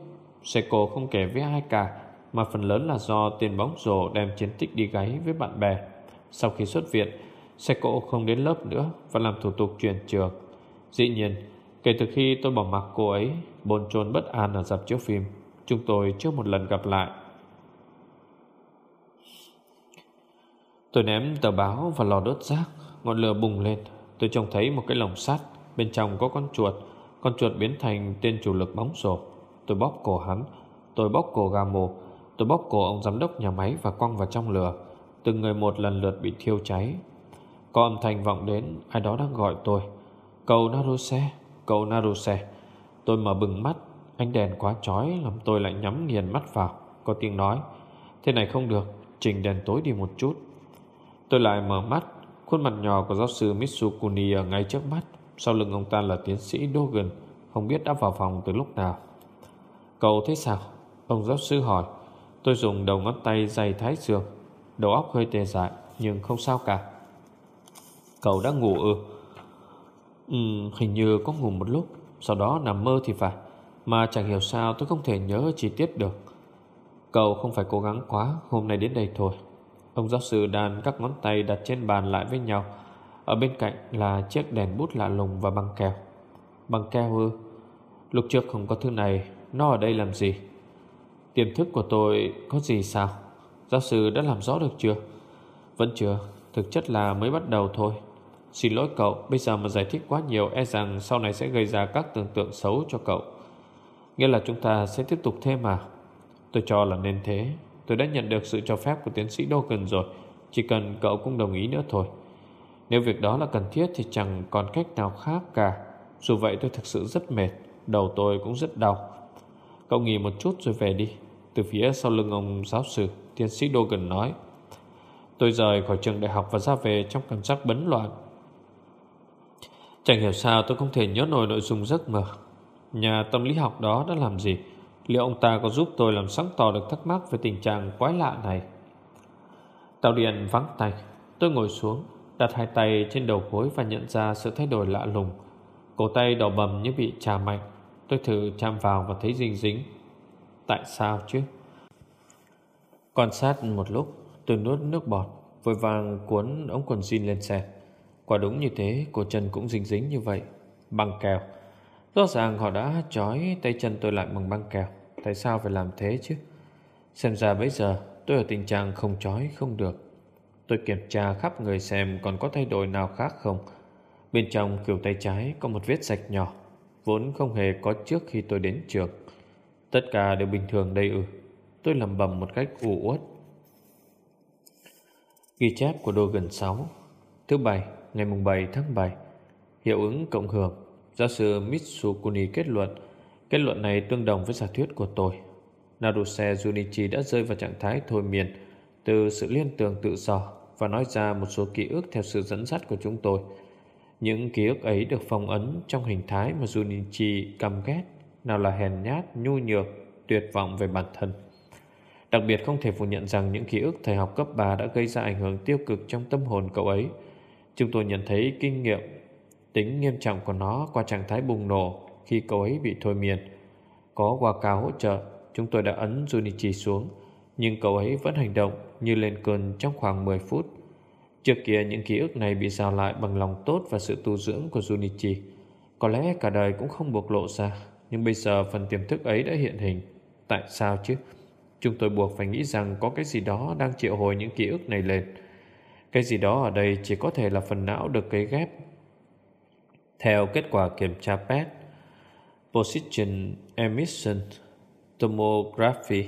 Seko không kể với ai cả, Mà phần lớn là do tiền bóng rổ đem chiến tích đi gáy với bạn bè. Sau khi xuất viện xe cộ không đến lớp nữa Và làm thủ tục chuyển trường. Dĩ nhiên, Kể từ khi tôi bỏ mặc cô ấy, Bồn chồn bất an ở dạp chiếu phim, Chúng tôi chưa một lần gặp lại. Tôi ném tờ báo vào lò đốt rác, Ngọn lửa bùng lên. Tôi trông thấy một cái lồng sắt, Bên trong có con chuột. Con chuột biến thành tên chủ lực bóng rổ Tôi bóp cổ hắn, Tôi bóp cổ gà mồ Tôi bóp cổ ông giám đốc nhà máy và quăng vào trong lửa. Từng người một lần lượt bị thiêu cháy. Có âm thanh vọng đến Ai đó đang gọi tôi. Cầu Naruse Cậu Naruse. Tôi mở bừng mắt Ánh đèn quá chói làm tôi lại nhắm nghiền mắt vào Có tiếng nói. Thế này không được Trình đèn tối đi một chút. Tôi lại mở mắt Khuôn mặt nhỏ của giáo sư Mitsukuni ở ngay trước mắt Sau lưng ông ta là tiến sĩ Dogen Không biết đã vào phòng từ lúc nào. Cậu thế sao? Ông giáo sư hỏi. Tôi dùng đầu ngón tay dày thái dương, Đầu óc hơi tê dại Nhưng không sao cả. Cậu đã ngủ ư? Ừ, hình như có ngủ một lúc. Sau đó nằm mơ thì phải. Mà chẳng hiểu sao tôi không thể nhớ chi tiết được. Cậu không phải cố gắng quá Hôm nay đến đây thôi. Ông giáo sư đàn các ngón tay đặt trên bàn lại với nhau. Ở bên cạnh là chiếc đèn bút lạ lùng và băng keo. Băng keo ư? Lúc trước không có thứ này Nó ở đây làm gì? Tiềm thức của tôi có gì sao? Giáo sư đã làm rõ được chưa? Vẫn chưa. Thực chất là mới bắt đầu thôi. Xin lỗi cậu, Bây giờ mà giải thích quá nhiều E rằng sau này sẽ gây ra các tưởng tượng xấu cho cậu. Nghĩa là chúng ta sẽ tiếp tục thêm mà. Tôi cho là nên thế. Tôi đã nhận được sự cho phép của tiến sĩ Dogan rồi. Chỉ cần cậu cũng đồng ý nữa thôi. Nếu việc đó là cần thiết Thì chẳng còn cách nào khác cả. Dù vậy tôi thực sự rất mệt. Đầu tôi cũng rất đau. Cậu nghỉ một chút rồi về đi. Từ phía sau lưng ông giáo sư, Tiến sĩ Dogan nói. Tôi rời khỏi trường đại học và ra về Trong cảm giác bấn loạn. Chẳng hiểu sao tôi không thể nhớ nổi nội dung giấc mơ. Nhà tâm lý học đó đã làm gì? Liệu ông ta có giúp tôi làm sáng tỏ được thắc mắc về tình trạng quái lạ này? Tàu điện vắng tay. Tôi ngồi xuống, Đặt hai tay trên đầu gối và nhận ra sự thay đổi lạ lùng. Cổ tay đỏ bầm như bị trà mạnh. Tôi thử chạm vào và thấy dính dính Tại sao chứ? Quan sát một lúc, Tôi nuốt nước bọt, Vội vàng cuốn ống quần jean lên xe. Quả đúng như thế Cổ chân cũng dính dính như vậy. Băng keo. Rõ ràng họ đã trói tay chân tôi lại bằng băng keo. Tại sao phải làm thế chứ? Xem ra bây giờ tôi ở tình trạng không trói không được. Tôi kiểm tra khắp người xem còn có thay đổi nào khác không. Bên trong kiểu tay trái có một vết sạch nhỏ Vốn không hề có trước khi tôi đến trường. Tất cả đều bình thường đây ư? Tôi lầm bầm một cách u uất. Ghi chép của đôi gần 6 Thứ bảy, ngày mùng 7 tháng 7 Hiệu ứng cộng hưởng Giáo sư Mitsukuni kết luận. Kết luận này tương đồng với giả thuyết của tôi. Naruse Junichi đã rơi vào trạng thái thôi miên Từ sự liên tưởng tự do Và nói ra một số ký ức theo sự dẫn dắt của chúng tôi. Những ký ức ấy được phong ấn Trong hình thái mà Junichi căm ghét Nào là hèn nhát, nhu nhược Tuyệt vọng về bản thân. Đặc biệt không thể phủ nhận rằng những ký ức thời học cấp 3 đã gây ra ảnh hưởng tiêu cực trong tâm hồn cậu ấy. Chúng tôi nhận thấy kinh nghiệm, tính nghiêm trọng của nó qua trạng thái bùng nổ khi cậu ấy bị thôi miên. Có qua cao hỗ trợ, chúng tôi đã ấn Junichi xuống, nhưng cậu ấy vẫn hành động như lên cơn trong khoảng 10 phút. Trước kia những ký ức này bị rào lại bằng lòng tốt và sự tu dưỡng của Junichi. Có lẽ cả đời cũng không bộc lộ ra, nhưng bây giờ phần tiềm thức ấy đã hiện hình. Tại sao chứ? Chúng tôi buộc phải nghĩ rằng có cái gì đó đang triệu hồi những ký ức này lên. Cái gì đó ở đây chỉ có thể là phần não được cấy ghép. Theo kết quả kiểm tra PET, Position Emission Tomography,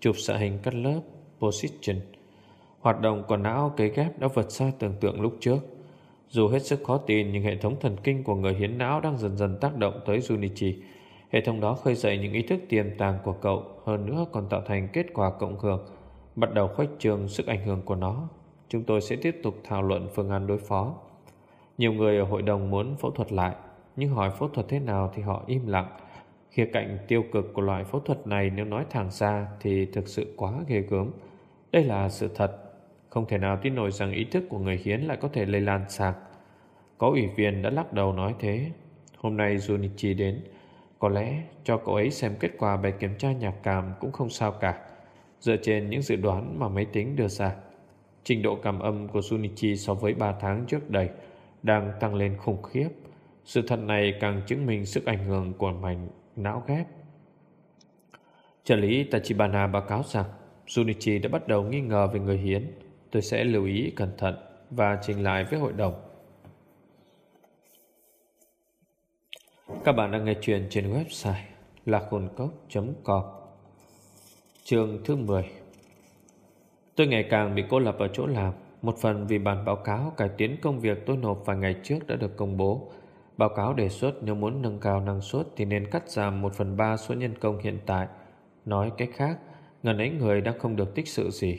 chụp xạ hình cắt lớp, Position, hoạt động của não cấy ghép đã vượt xa tưởng tượng lúc trước. Dù hết sức khó tin nhưng hệ thống thần kinh của người hiến não đang dần dần tác động tới Junichi. Hệ thống đó khơi dậy những ý thức tiềm tàng của cậu Hơn nữa còn tạo thành kết quả cộng hưởng Bắt đầu khuếch trường sức ảnh hưởng của nó Chúng tôi sẽ tiếp tục thảo luận phương án đối phó. Nhiều người ở hội đồng muốn phẫu thuật lại, Nhưng hỏi phẫu thuật thế nào thì họ im lặng. Khía cạnh tiêu cực của loại phẫu thuật này Nếu nói thẳng ra thì thực sự quá ghê gớm. Đây là sự thật. Không thể nào tin nổi rằng ý thức của người hiến lại có thể lây lan sạc. Có ủy viên đã lắc đầu nói thế. Hôm nay Junichi đến. Có lẽ cho cậu ấy xem kết quả bài kiểm tra nhạc cảm cũng không sao cả. Dựa trên những dự đoán mà máy tính đưa ra. Trình độ cảm âm của Sunichi so với 3 tháng trước đây Đang tăng lên khủng khiếp. Sự thật này càng chứng minh sức ảnh hưởng của mảnh não ghép. Trợ lý Tachibana báo cáo rằng, Junichi đã bắt đầu nghi ngờ về người hiến. Tôi sẽ lưu ý cẩn thận Và trình lại với hội đồng. Các bạn đang nghe chuyện trên website lạc hồn cốc.com Chương thứ 10 Tôi ngày càng bị cô lập ở chỗ làm, Một phần vì bản báo cáo cải tiến công việc tôi nộp vài ngày trước đã được công bố. Báo cáo đề xuất nếu muốn nâng cao năng suất Thì nên cắt giảm 1 phần 3 số nhân công hiện tại. Nói cách khác, Ngần ấy người đang không được tích sự gì.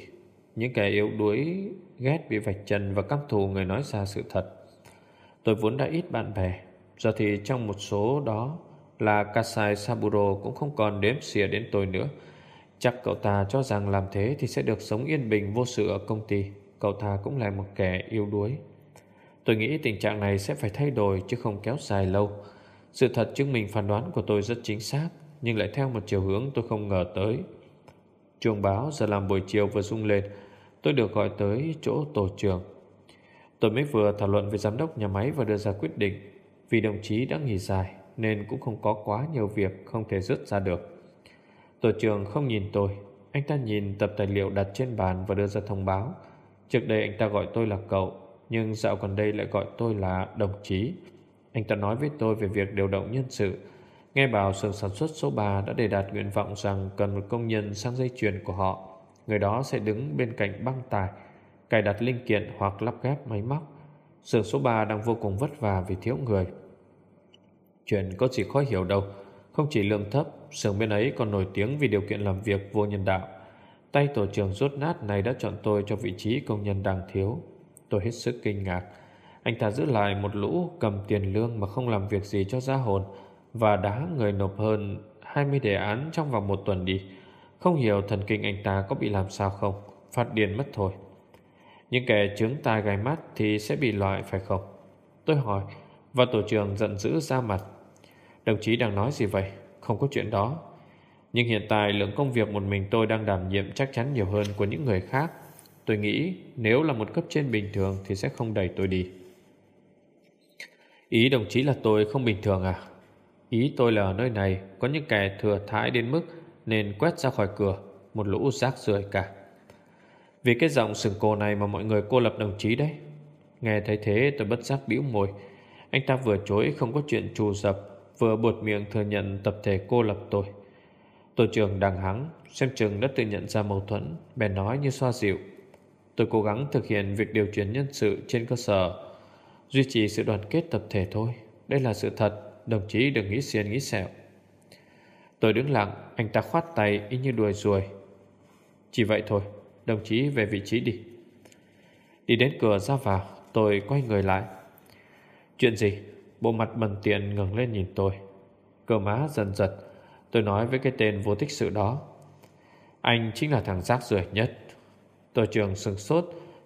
Những kẻ yếu đuối Ghét bị vạch trần và căm thù người nói ra sự thật. Tôi vốn đã ít bạn bè. Giờ thì trong một số đó là Kasai Saburo cũng không còn đếm xỉa đến tôi nữa. Chắc cậu ta cho rằng làm thế thì sẽ được sống yên bình vô sự ở công ty. Cậu ta cũng là một kẻ yêu đuối. Tôi nghĩ tình trạng này sẽ phải thay đổi chứ không kéo dài lâu. Sự thật chứng minh phán đoán của tôi rất chính xác, nhưng lại theo một chiều hướng tôi không ngờ tới. Chuông báo giờ làm buổi chiều vừa rung lên, tôi được gọi tới chỗ tổ trưởng. Tôi mới vừa thảo luận với giám đốc nhà máy và đưa ra quyết định vì đồng chí đã nghỉ dài Nên cũng không có quá nhiều việc Không thể dứt ra được Tổ trưởng không nhìn tôi. Anh ta nhìn tập tài liệu đặt trên bàn và đưa ra thông báo. Trước đây anh ta gọi tôi là cậu Nhưng dạo gần đây lại gọi tôi là đồng chí. Anh ta nói với tôi về việc điều động nhân sự. Nghe bảo xưởng sản xuất số 3 đã đề đạt nguyện vọng rằng cần một công nhân sang dây chuyền của họ. Người đó sẽ đứng bên cạnh băng tải, cài đặt linh kiện hoặc lắp ghép máy móc. Xưởng số 3 đang vô cùng vất vả vì thiếu người. Chuyện có gì khó hiểu đâu. Không chỉ lương thấp Sưởng bên ấy còn nổi tiếng vì điều kiện làm việc vô nhân đạo. Tay tổ trưởng rốt nát này đã chọn tôi cho vị trí công nhân đang thiếu. Tôi hết sức kinh ngạc. Anh ta giữ lại một lũ cầm tiền lương mà không làm việc gì cho gia hồn Và đá người nộp hơn 20 đề án trong vòng một tuần đi. Không hiểu thần kinh anh ta có bị làm sao không? Phát điên mất thôi. Những kẻ trướng tai gai mắt Thì sẽ bị loại, phải không? Tôi hỏi Và tổ trưởng giận dữ ra mặt. Đồng chí đang nói gì vậy? Không có chuyện đó. Nhưng hiện tại lượng công việc một mình tôi đang đảm nhiệm Chắc chắn nhiều hơn của những người khác. Tôi nghĩ nếu là một cấp trên bình thường Thì sẽ không đẩy tôi đi. Ý đồng chí là tôi không bình thường à? Ý tôi là ở nơi này, Có những kẻ thừa thãi đến mức Nên quét ra khỏi cửa, Một lũ rác rưởi cả. Vì cái giọng sừng cổ này mà mọi người cô lập đồng chí đấy. Nghe thấy thế tôi bất giác bĩu môi. Anh ta vừa chối không có chuyện trù dập Vừa buột miệng thừa nhận tập thể cô lập tôi Tổ trưởng đằng hắng, Xem chừng đã tự nhận ra mâu thuẫn, Bèn nói như xoa dịu. Tôi cố gắng thực hiện việc điều chuyển nhân sự trên cơ sở, Duy trì sự đoàn kết tập thể thôi. Đây là sự thật, Đồng chí đừng nghĩ xiên nghĩ sẹo. Tôi đứng lặng, Anh ta khoát tay y như đuổi ruồi. Chỉ vậy thôi, Đồng chí về vị trí đi. Đi đến cửa ra vào, Tôi quay người lại. Chuyện gì? Bộ mặt bần tiện ngừng lên nhìn tôi. Cơ má dần giật, Tôi nói với cái tên vô tích sự đó. Anh chính là thằng rác rưởi nhất. Tổ trưởng sừng sốt,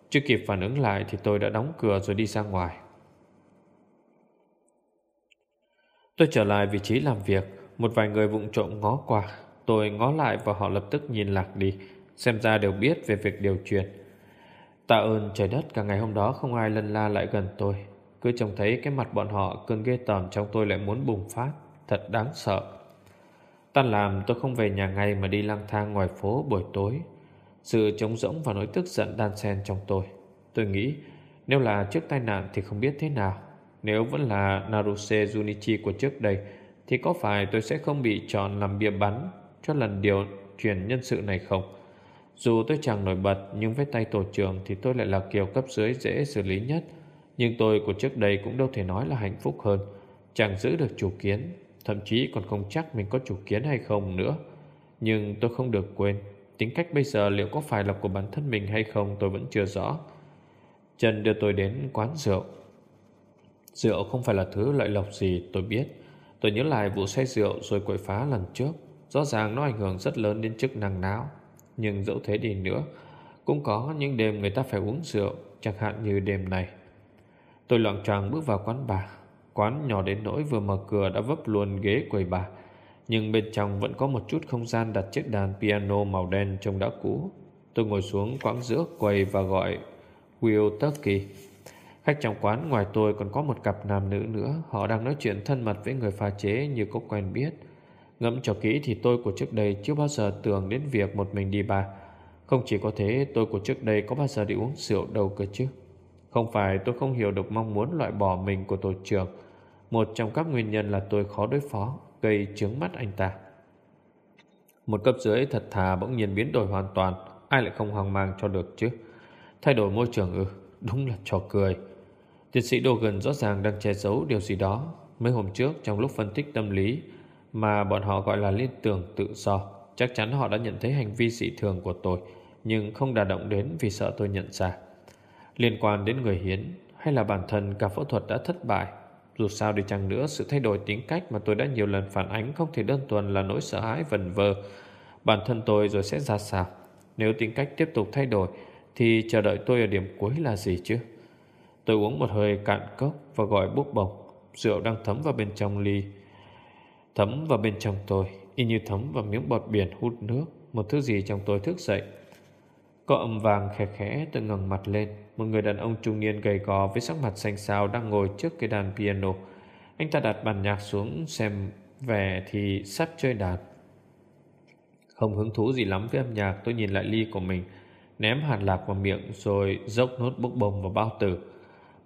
Chưa kịp phản ứng lại Thì tôi đã đóng cửa rồi đi ra ngoài. Tôi trở lại vị trí làm việc, Một vài người vụng trộm ngó qua. Tôi ngó lại và họ lập tức nhìn lạc đi, Xem ra đều biết về việc điều chuyển. Tạ ơn trời đất, cả ngày hôm đó không ai lân la lại gần tôi. Cứ trông thấy cái mặt bọn họ cơn ghê tởm trong tôi lại muốn bùng phát, Thật đáng sợ. Tan làm, tôi không về nhà ngay mà đi lang thang ngoài phố buổi tối. Sự trống rỗng và nỗi tức giận đan xen trong tôi. Tôi nghĩ, nếu là trước tai nạn thì không biết thế nào. Nếu vẫn là Naruse Junichi của trước đây, Thì có phải tôi sẽ không bị chọn làm bia bắn Cho lần điều chuyển nhân sự này không? Dù tôi chẳng nổi bật, Nhưng với tay tổ trưởng Thì tôi lại là kiểu cấp dưới dễ xử lý nhất. Nhưng tôi của trước đây cũng đâu thể nói là hạnh phúc hơn, Chẳng giữ được chủ kiến, Thậm chí còn không chắc mình có chủ kiến hay không nữa. Nhưng tôi không được quên, Tính cách bây giờ liệu có phải là của bản thân mình hay không tôi vẫn chưa rõ. Trần đưa tôi đến quán rượu. Rượu không phải là thứ lợi lộc gì tôi biết. Tôi nhớ lại vụ say rượu rồi quậy phá lần trước. Rõ ràng nó ảnh hưởng rất lớn đến chức năng não. Nhưng dẫu thế đi nữa, Cũng có những đêm người ta phải uống rượu, Chẳng hạn như đêm này Tôi loạn tràng bước vào quán bà. Quán nhỏ đến nỗi vừa mở cửa đã vấp luôn ghế quầy bà. Nhưng bên trong vẫn có một chút không gian đặt chiếc đàn piano màu đen trông đã cũ. Tôi ngồi xuống quãng giữa quầy và gọi, Will Turkey. Khách trong quán ngoài tôi còn có một cặp nam nữ nữa. Họ đang nói chuyện thân mật với người pha chế như có quen biết. Ngẫm cho kỹ thì tôi của trước đây chưa bao giờ tưởng đến việc một mình đi bà. Không chỉ có thế, tôi của trước đây có bao giờ đi uống rượu đâu cơ chứ? Không phải tôi không hiểu được mong muốn loại bỏ mình của tổ trưởng. Một trong các nguyên nhân là tôi khó đối phó, Gây chướng mắt anh ta. Một cấp dưới thật thà bỗng nhiên biến đổi hoàn toàn, Ai lại không hoang mang cho được chứ? Thay đổi môi trường ư, Đúng là trò cười. Tiến sĩ Dogan rõ ràng đang che giấu điều gì đó. Mấy hôm trước, trong lúc phân tích tâm lý Mà bọn họ gọi là liên tưởng tự do, Chắc chắn họ đã nhận thấy hành vi dị thường của tôi, Nhưng không đả động đến vì sợ tôi nhận ra. Liên quan đến người hiến Hay là bản thân cả phẫu thuật đã thất bại Dù sao đi chăng nữa Sự thay đổi tính cách mà tôi đã nhiều lần phản ánh Không thể đơn thuần là nỗi sợ hãi vần vờ. Bản thân tôi rồi sẽ ra sao Nếu tính cách tiếp tục thay đổi Thì chờ đợi tôi ở điểm cuối là gì chứ Tôi uống một hơi cạn cốc và gọi bốc bồng. Rượu đang thấm vào bên trong ly. Thấm vào bên trong tôi, y như thấm vào miếng bọt biển hút nước. Một thứ gì trong tôi thức dậy. Có âm vàng khẽ khẽ tôi ngẩng mặt lên. Một người đàn ông trung niên gầy gò với sắc mặt xanh xao đang ngồi trước cái đàn piano. Anh ta đặt bàn nhạc xuống xem vẻ thì sắp chơi đàn. Không hứng thú gì lắm với âm nhạc, tôi nhìn lại ly của mình, ném hạt lạc vào miệng rồi dốc nốt bốc bồng vào bao tử.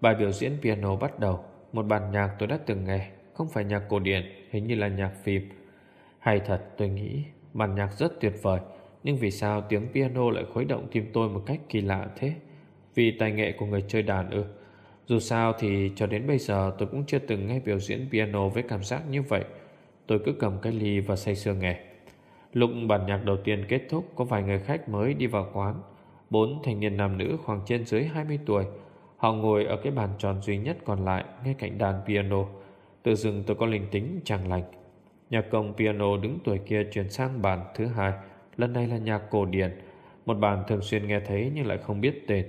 Bài biểu diễn piano bắt đầu Một bản nhạc tôi đã từng nghe, Không phải nhạc cổ điển, Hình như là nhạc phim Hay thật, tôi nghĩ Bản nhạc rất tuyệt vời, Nhưng vì sao tiếng piano lại khuấy động tim tôi một cách kỳ lạ thế vì tài nghệ của người chơi đàn ư? Dù sao thì cho đến bây giờ tôi cũng chưa từng nghe biểu diễn piano với cảm giác như vậy. Tôi cứ cầm cái ly và say sưa nghe. Lúc bản nhạc đầu tiên kết thúc, Có vài người khách mới đi vào quán. Bốn thanh niên nam nữ khoảng trên dưới 20 tuổi. Họ ngồi ở cái bàn tròn duy nhất còn lại, Ngay cạnh đàn piano. Tự dưng tôi có linh tính chẳng lành. Nhạc công piano đứng tuổi kia chuyển sang bàn thứ hai. Lần này là nhạc cổ điển. Một bàn thường xuyên nghe thấy nhưng lại không biết tên.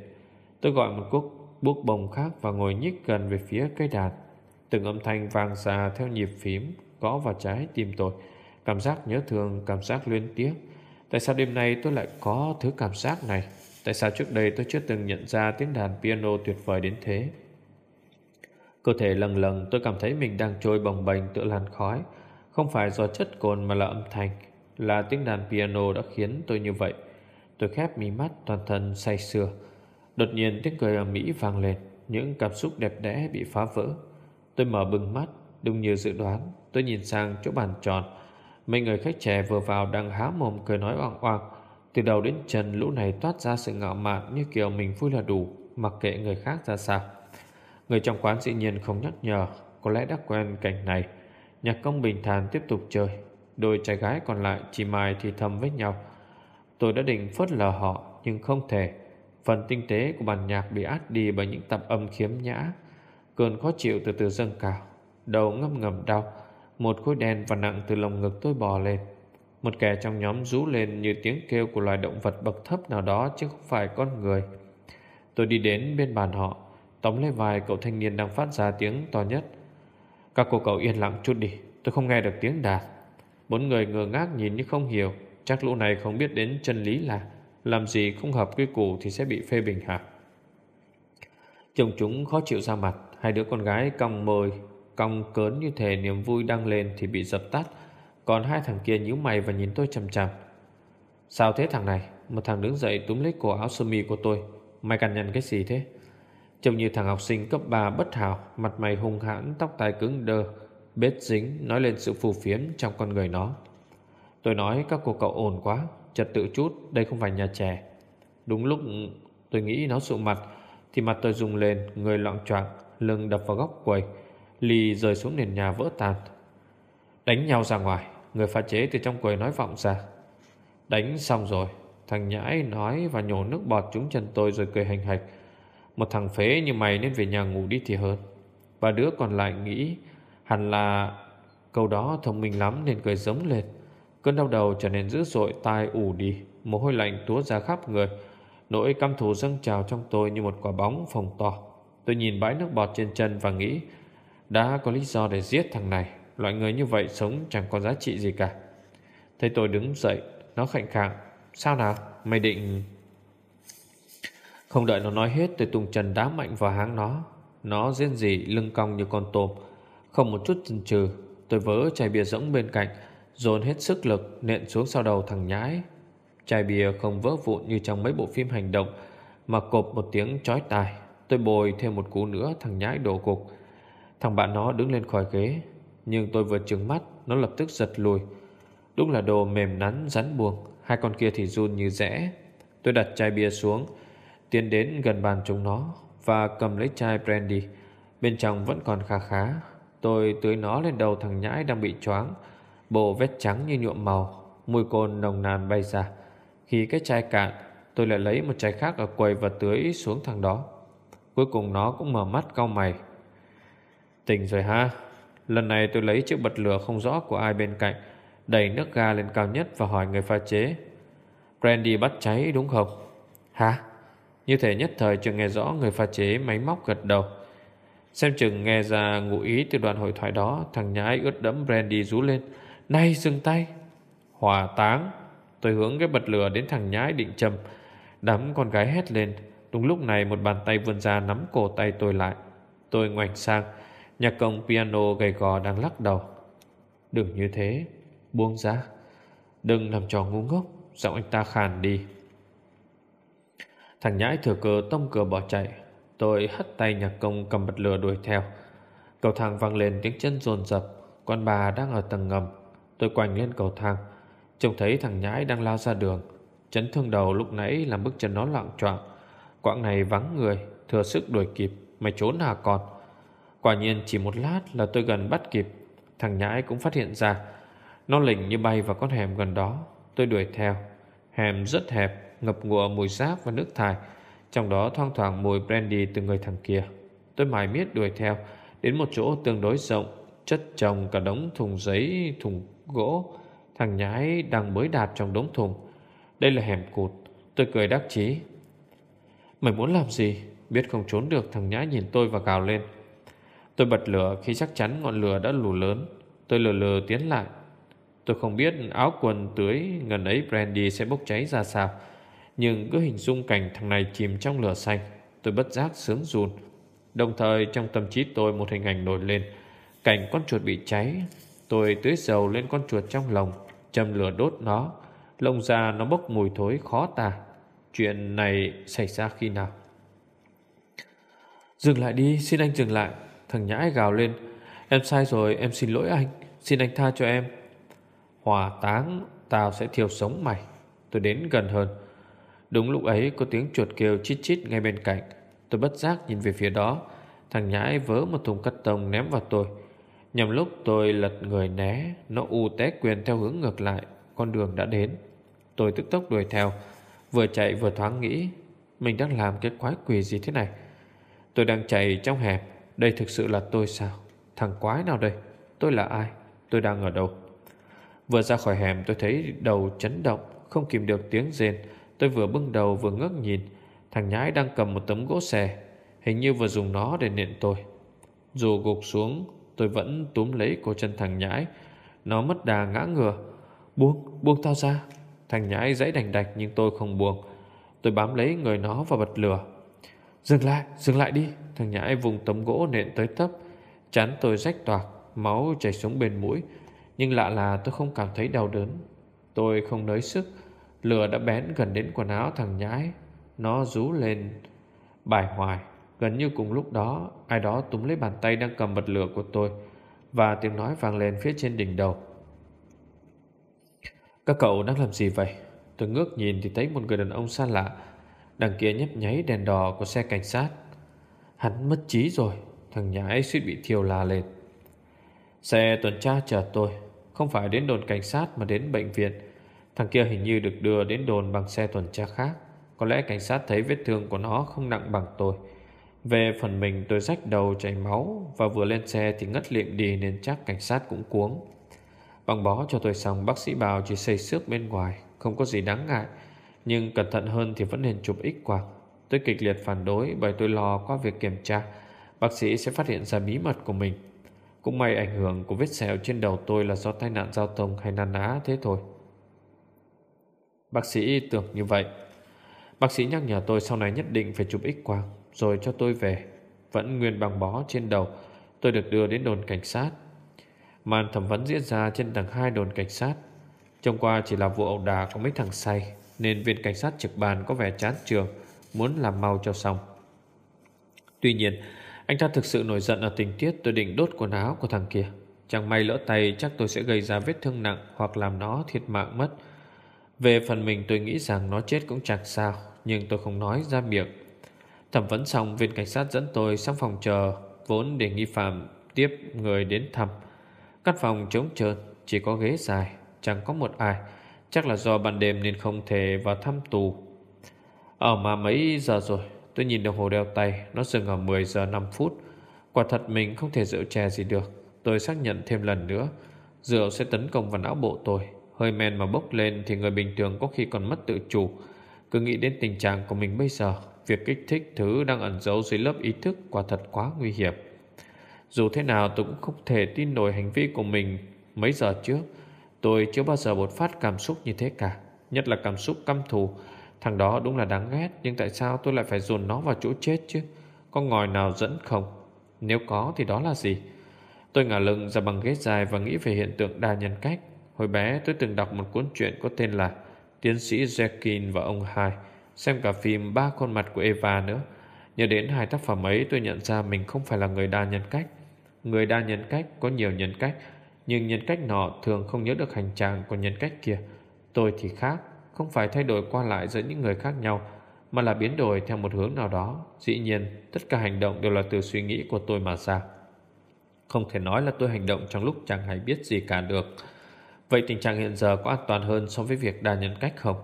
Tôi gọi một cúc bước bông khác Và ngồi nhích gần về phía cây đàn. Từng âm thanh vang xa theo nhịp phím Gõ vào trái tim tôi. Cảm giác nhớ thương, cảm giác luyến tiếc. Tại sao đêm nay tôi lại có thứ cảm giác này? Tại sao trước đây tôi chưa từng nhận ra tiếng đàn piano tuyệt vời đến thế? Cơ thể lần lần tôi cảm thấy mình đang trôi bồng bềnh tựa làn khói. Không phải do chất cồn mà là âm thanh Là tiếng đàn piano đã khiến tôi như vậy. Tôi khép mí mắt toàn thân say sưa. Đột nhiên tiếng cười ở Mỹ vang lên, Những cảm xúc đẹp đẽ bị phá vỡ. Tôi mở bừng mắt, Đúng như dự đoán. Tôi nhìn sang chỗ bàn tròn. Mấy người khách trẻ vừa vào đang há mồm cười nói oang oang. Từ đầu đến chân, lũ này toát ra sự ngạo mạn Như kiểu mình vui là đủ, Mặc kệ người khác ra sao. Người trong quán dĩ nhiên không nhắc nhở, Có lẽ đã quen cảnh này. Nhạc công bình thản tiếp tục chơi. Đôi trai gái còn lại chỉ mài thì thầm với nhau. Tôi đã định phớt lờ họ, Nhưng không thể. Phần tinh tế của bản nhạc bị át đi Bởi những tập âm khiếm nhã, Cơn khó chịu từ từ dâng cao. Đầu ngâm ngầm đau, Một khối đen và nặng từ lồng ngực tôi bò lên. Một kẻ trong nhóm rú lên Như tiếng kêu của loài động vật bậc thấp nào đó Chứ không phải con người. Tôi đi đến bên bàn họ, Tóm lấy vai cậu thanh niên đang phát ra tiếng to nhất. Các cô cậu yên lặng chút đi, Tôi không nghe được tiếng đạt Bốn người ngơ ngác nhìn như không hiểu, Chắc lũ này không biết đến chân lý là làm gì không hợp quy củ thì sẽ bị phê bình hả? Chồng chúng khó chịu ra mặt, Hai đứa con gái cong môi, Cong cớn như thể niềm vui đang lên Thì bị dập tắt. Còn hai thằng kia nhíu mày và nhìn tôi chằm chằm. Sao thế thằng này? Một thằng đứng dậy túm lấy cổ áo sơ mi của tôi. Mày cằn nhằn cái gì thế? Trông như thằng học sinh cấp 3 bất hảo, Mặt mày hung hãn, Tóc tai cứng đơ, Bết dính, nói lên sự phù phiếm trong con người nó. Tôi nói, các cô cậu ổn quá. Trật tự chút, Đây không phải nhà trẻ. Đúng lúc tôi nghĩ nó sụ mặt, Thì mặt tôi rung lên, Người loạn choạng, Lưng đập vào góc quầy, lì rơi xuống nền nhà vỡ tan Đánh nhau ra ngoài, Người pha chế từ trong quầy nói vọng ra. Đánh xong rồi, Thằng nhãi nói và nhổ nước bọt trúng chân tôi rồi cười hành hạch. Một thằng phế như mày nên về nhà ngủ đi thì hơn. Và đứa còn lại nghĩ Hẳn là câu đó thông minh lắm nên cười giống lên. Cơn đau đầu trở nên dữ dội, tai ù đi, Mồ hôi lạnh túa ra khắp người. Nỗi căm thù dâng trào trong tôi như một quả bóng phồng to. Tôi nhìn bãi nước bọt trên chân và nghĩ, Đã có lý do để giết thằng này. Loại người như vậy sống chẳng có giá trị gì cả. Thấy tôi đứng dậy, Nó khạnh khạng, Sao nào, mày định Không đợi nó nói hết, Tôi tung chân đá mạnh vào háng nó. Nó rên rỉ, lưng cong như con tôm. Không một chút chần chừ, Tôi vỡ chai bia rỗng bên cạnh. Dồn hết sức lực nện xuống sau đầu thằng nhãi. Chai bia không vỡ vụn như trong mấy bộ phim hành động, Mà cộp một tiếng chói tai. Tôi bồi thêm một cú nữa, thằng nhãi đổ cục. Thằng bạn nó đứng lên khỏi ghế, Nhưng tôi vừa trừng mắt, Nó lập tức giật lùi. Đúng là đồ mềm nắn, rắn buông Hai con kia thì run như rẽ. Tôi đặt chai bia xuống, Tiến đến gần bàn chúng nó Và cầm lấy chai brandy. Bên trong vẫn còn khá khá. Tôi tưới nó lên đầu thằng nhãi đang bị choáng. Bộ vết trắng như nhuộm màu Mùi cồn nồng nàn bay ra. Khi cái chai cạn, Tôi lại lấy một chai khác ở quầy và tưới xuống thằng đó. Cuối cùng nó cũng mở mắt cau mày. Tỉnh rồi ha. Lần này tôi lấy chiếc bật lửa không rõ của ai bên cạnh, Đẩy nước ga lên cao nhất Và hỏi người pha chế. Brandy bắt cháy đúng không? Hả? Như thể nhất thời chưa nghe rõ người pha chế máy móc gật đầu. Xem chừng nghe ra ngụ ý từ đoạn hội thoại đó, Thằng nhái ướt đẫm Brandy rú lên. Này dừng tay. Hòa táng, Tôi hướng cái bật lửa đến thằng nhái định châm. Đám con gái hét lên. Đúng lúc này một bàn tay vươn ra nắm cổ tay tôi lại. Tôi ngoảnh sang, Nhạc công piano gầy gò đang lắc đầu. Đừng như thế, Buông ra. Đừng làm trò ngu ngốc, Giọng anh ta khàn đi. Thằng nhãi thừa cơ tông cửa bỏ chạy. Tôi hất tay nhạc công cầm bật lửa đuổi theo. Cầu thang vang lên, tiếng chân dồn dập Con bà đang ở tầng ngầm. Tôi quành lên cầu thang, Trông thấy thằng nhãi đang lao ra đường. Chấn thương đầu lúc nãy làm bước chân nó loạn choạng. Quãng này vắng người, Thừa sức đuổi kịp, Mày trốn à hả còn Quả nhiên chỉ một lát là tôi gần bắt kịp. Thằng nhãi cũng phát hiện ra, Nó lỉnh như bay vào con hẻm gần đó. Tôi đuổi theo. Hẻm rất hẹp, Ngập ngụa mùi rác và nước thải. Trong đó thoang thoảng mùi brandy từ người thằng kia. Tôi mải miết đuổi theo, Đến một chỗ tương đối rộng, Chất chồng cả đống thùng giấy, Thùng gỗ, Thằng nhái đang mới đạp trong đống thùng. Đây là hẻm cụt, Tôi cười đắc chí. Mày muốn làm gì? Biết không trốn được, thằng nhái nhìn tôi và gào lên. Tôi bật lửa khi chắc chắn ngọn lửa đã lù lớn. Tôi lờ lờ tiến lại. Tôi không biết áo quần tưới ngần ấy brandy sẽ bốc cháy ra sao, Nhưng cứ hình dung cảnh thằng này chìm trong lửa xanh, Tôi bất giác sướng run. Đồng thời trong tâm trí tôi một hình ảnh nổi lên, Cảnh con chuột bị cháy. Tôi tưới dầu lên con chuột trong lồng Châm lửa đốt nó. Lông ra nó bốc mùi thối khó tả. Chuyện này xảy ra khi nào? Dừng lại đi, Xin anh dừng lại. Thằng nhãi gào lên. Em sai rồi, em xin lỗi anh. Xin anh tha cho em. Hòa táng, Tao sẽ thiêu sống mày. Tôi đến gần hơn. Đúng lúc ấy, có tiếng chuột kêu chít chít ngay bên cạnh. Tôi bất giác nhìn về phía đó. Thằng nhãi vớ một thùng cắt tông ném vào tôi. Nhằm lúc tôi lật người né Nó u té quyền theo hướng ngược lại Con đường đã đến. Tôi tức tốc đuổi theo Vừa chạy vừa thoáng nghĩ Mình đang làm cái quái quỷ gì thế này? Tôi đang chạy trong hẹp Đây thực sự là tôi sao? Thằng quái nào đây? Tôi là ai? Tôi đang ở đâu? Vừa ra khỏi hẻm tôi thấy đầu chấn động Không kìm được tiếng rên. Tôi vừa bưng đầu vừa ngước nhìn Thằng nhái đang cầm một tấm gỗ xè, Hình như vừa dùng nó để nện tôi. Dù gục xuống Tôi vẫn túm lấy cổ chân thằng nhãi. Nó mất đà ngã ngửa. Buông, buông tao ra. Thằng nhãi dãy đành đạch nhưng tôi không buông Tôi bám lấy người nó và bật lửa. Dừng lại, dừng lại đi. Thằng nhãi vùng tấm gỗ nện tới tấp. Chán tôi rách toạc Máu chảy xuống bên mũi. Nhưng lạ là tôi không cảm thấy đau đớn. Tôi không nới sức. Lửa đã bén gần đến quần áo thằng nhãi. Nó rú lên bài hoài. Gần như cùng lúc đó, Ai đó túm lấy bàn tay đang cầm bật lửa của tôi Và tiếng nói vang lên phía trên đỉnh đầu. Các cậu đang làm gì vậy? Tôi ngước nhìn thì thấy một người đàn ông xa lạ Đằng kia nhấp nháy đèn đỏ của xe cảnh sát. Hắn mất trí rồi, Thằng nhãi suýt bị thiêu la lên. Xe tuần tra chờ tôi, Không phải đến đồn cảnh sát mà đến bệnh viện. Thằng kia hình như được đưa đến đồn bằng xe tuần tra khác. Có lẽ cảnh sát thấy vết thương của nó không nặng bằng tôi. Về phần mình, tôi rách đầu chảy máu Và vừa lên xe thì ngất liệm đi Nên chắc cảnh sát cũng cuống. Bằng bó cho tôi xong, bác sĩ bảo chỉ xây xước bên ngoài, Không có gì đáng ngại. Nhưng cẩn thận hơn thì vẫn nên chụp x quang. Tôi kịch liệt phản đối bởi tôi lo qua việc kiểm tra. Bác sĩ sẽ phát hiện ra bí mật của mình. Cũng may ảnh hưởng của vết sẹo trên đầu tôi là do tai nạn giao thông hay nan ná thế thôi. Bác sĩ tưởng như vậy. Bác sĩ nhắc nhở tôi sau này nhất định phải chụp x quang. Rồi cho tôi về, Vẫn nguyên bằng bó trên đầu, Tôi được đưa đến đồn cảnh sát. Màn thẩm vấn diễn ra trên tầng 2 đồn cảnh sát. Trông qua chỉ là vụ ẩu đà của mấy thằng say, Nên viên cảnh sát trực bàn có vẻ chán trường, Muốn làm mau cho xong. Tuy nhiên, Anh ta thực sự nổi giận ở tình tiết tôi định đốt quần áo của thằng kia. Chẳng may lỡ tay, chắc tôi sẽ gây ra vết thương nặng Hoặc làm nó thiệt mạng mất. Về phần mình tôi nghĩ rằng nó chết cũng chẳng sao, Nhưng tôi không nói ra miệng. Thẩm vấn xong viên cảnh sát dẫn tôi sang phòng chờ, Vốn để nghi phạm tiếp người đến thăm. Căn phòng trống trơn, Chỉ có ghế dài, Chẳng có một ai. Chắc là do ban đêm nên không thể vào thăm tù. Ở mà mấy giờ rồi? Tôi nhìn đồng hồ đeo tay, Nó dừng ở 10 giờ 5 phút. Quả thật mình không thể rượu chè gì được. Tôi xác nhận thêm lần nữa, Rượu sẽ tấn công vào não bộ tôi. Hơi men mà bốc lên thì người bình thường có khi còn mất tự chủ. Cứ nghĩ đến tình trạng của mình bây giờ. Việc kích thích thứ đang ẩn giấu dưới lớp ý thức quả thật quá nguy hiểm. Dù thế nào tôi cũng không thể tin nổi hành vi của mình. Mấy giờ trước, Tôi chưa bao giờ bột phát cảm xúc như thế cả, Nhất là cảm xúc căm thù. Thằng đó đúng là đáng ghét, Nhưng tại sao tôi lại phải dồn nó vào chỗ chết chứ? Có ngòi nào dẫn không? Nếu có thì đó là gì? Tôi ngả lưng ra bằng ghế dài Và nghĩ về hiện tượng đa nhân cách. Hồi bé, tôi từng đọc một cuốn truyện có tên là Tiến sĩ Jekyll và ông Hyde. Xem cả phim Ba khuôn mặt của Eva nữa. Nhớ đến hai tác phẩm ấy, tôi nhận ra mình không phải là người đa nhân cách. Người đa nhân cách có nhiều nhân cách, Nhưng nhân cách nọ thường không nhớ được hành trạng của nhân cách kia. Tôi thì khác, Không phải thay đổi qua lại giữa những người khác nhau, Mà là biến đổi theo một hướng nào đó. Dĩ nhiên, tất cả hành động đều là từ suy nghĩ của tôi mà ra. Không thể nói là tôi hành động trong lúc chẳng hay biết gì cả được. Vậy tình trạng hiện giờ có an toàn hơn so với việc đa nhân cách không?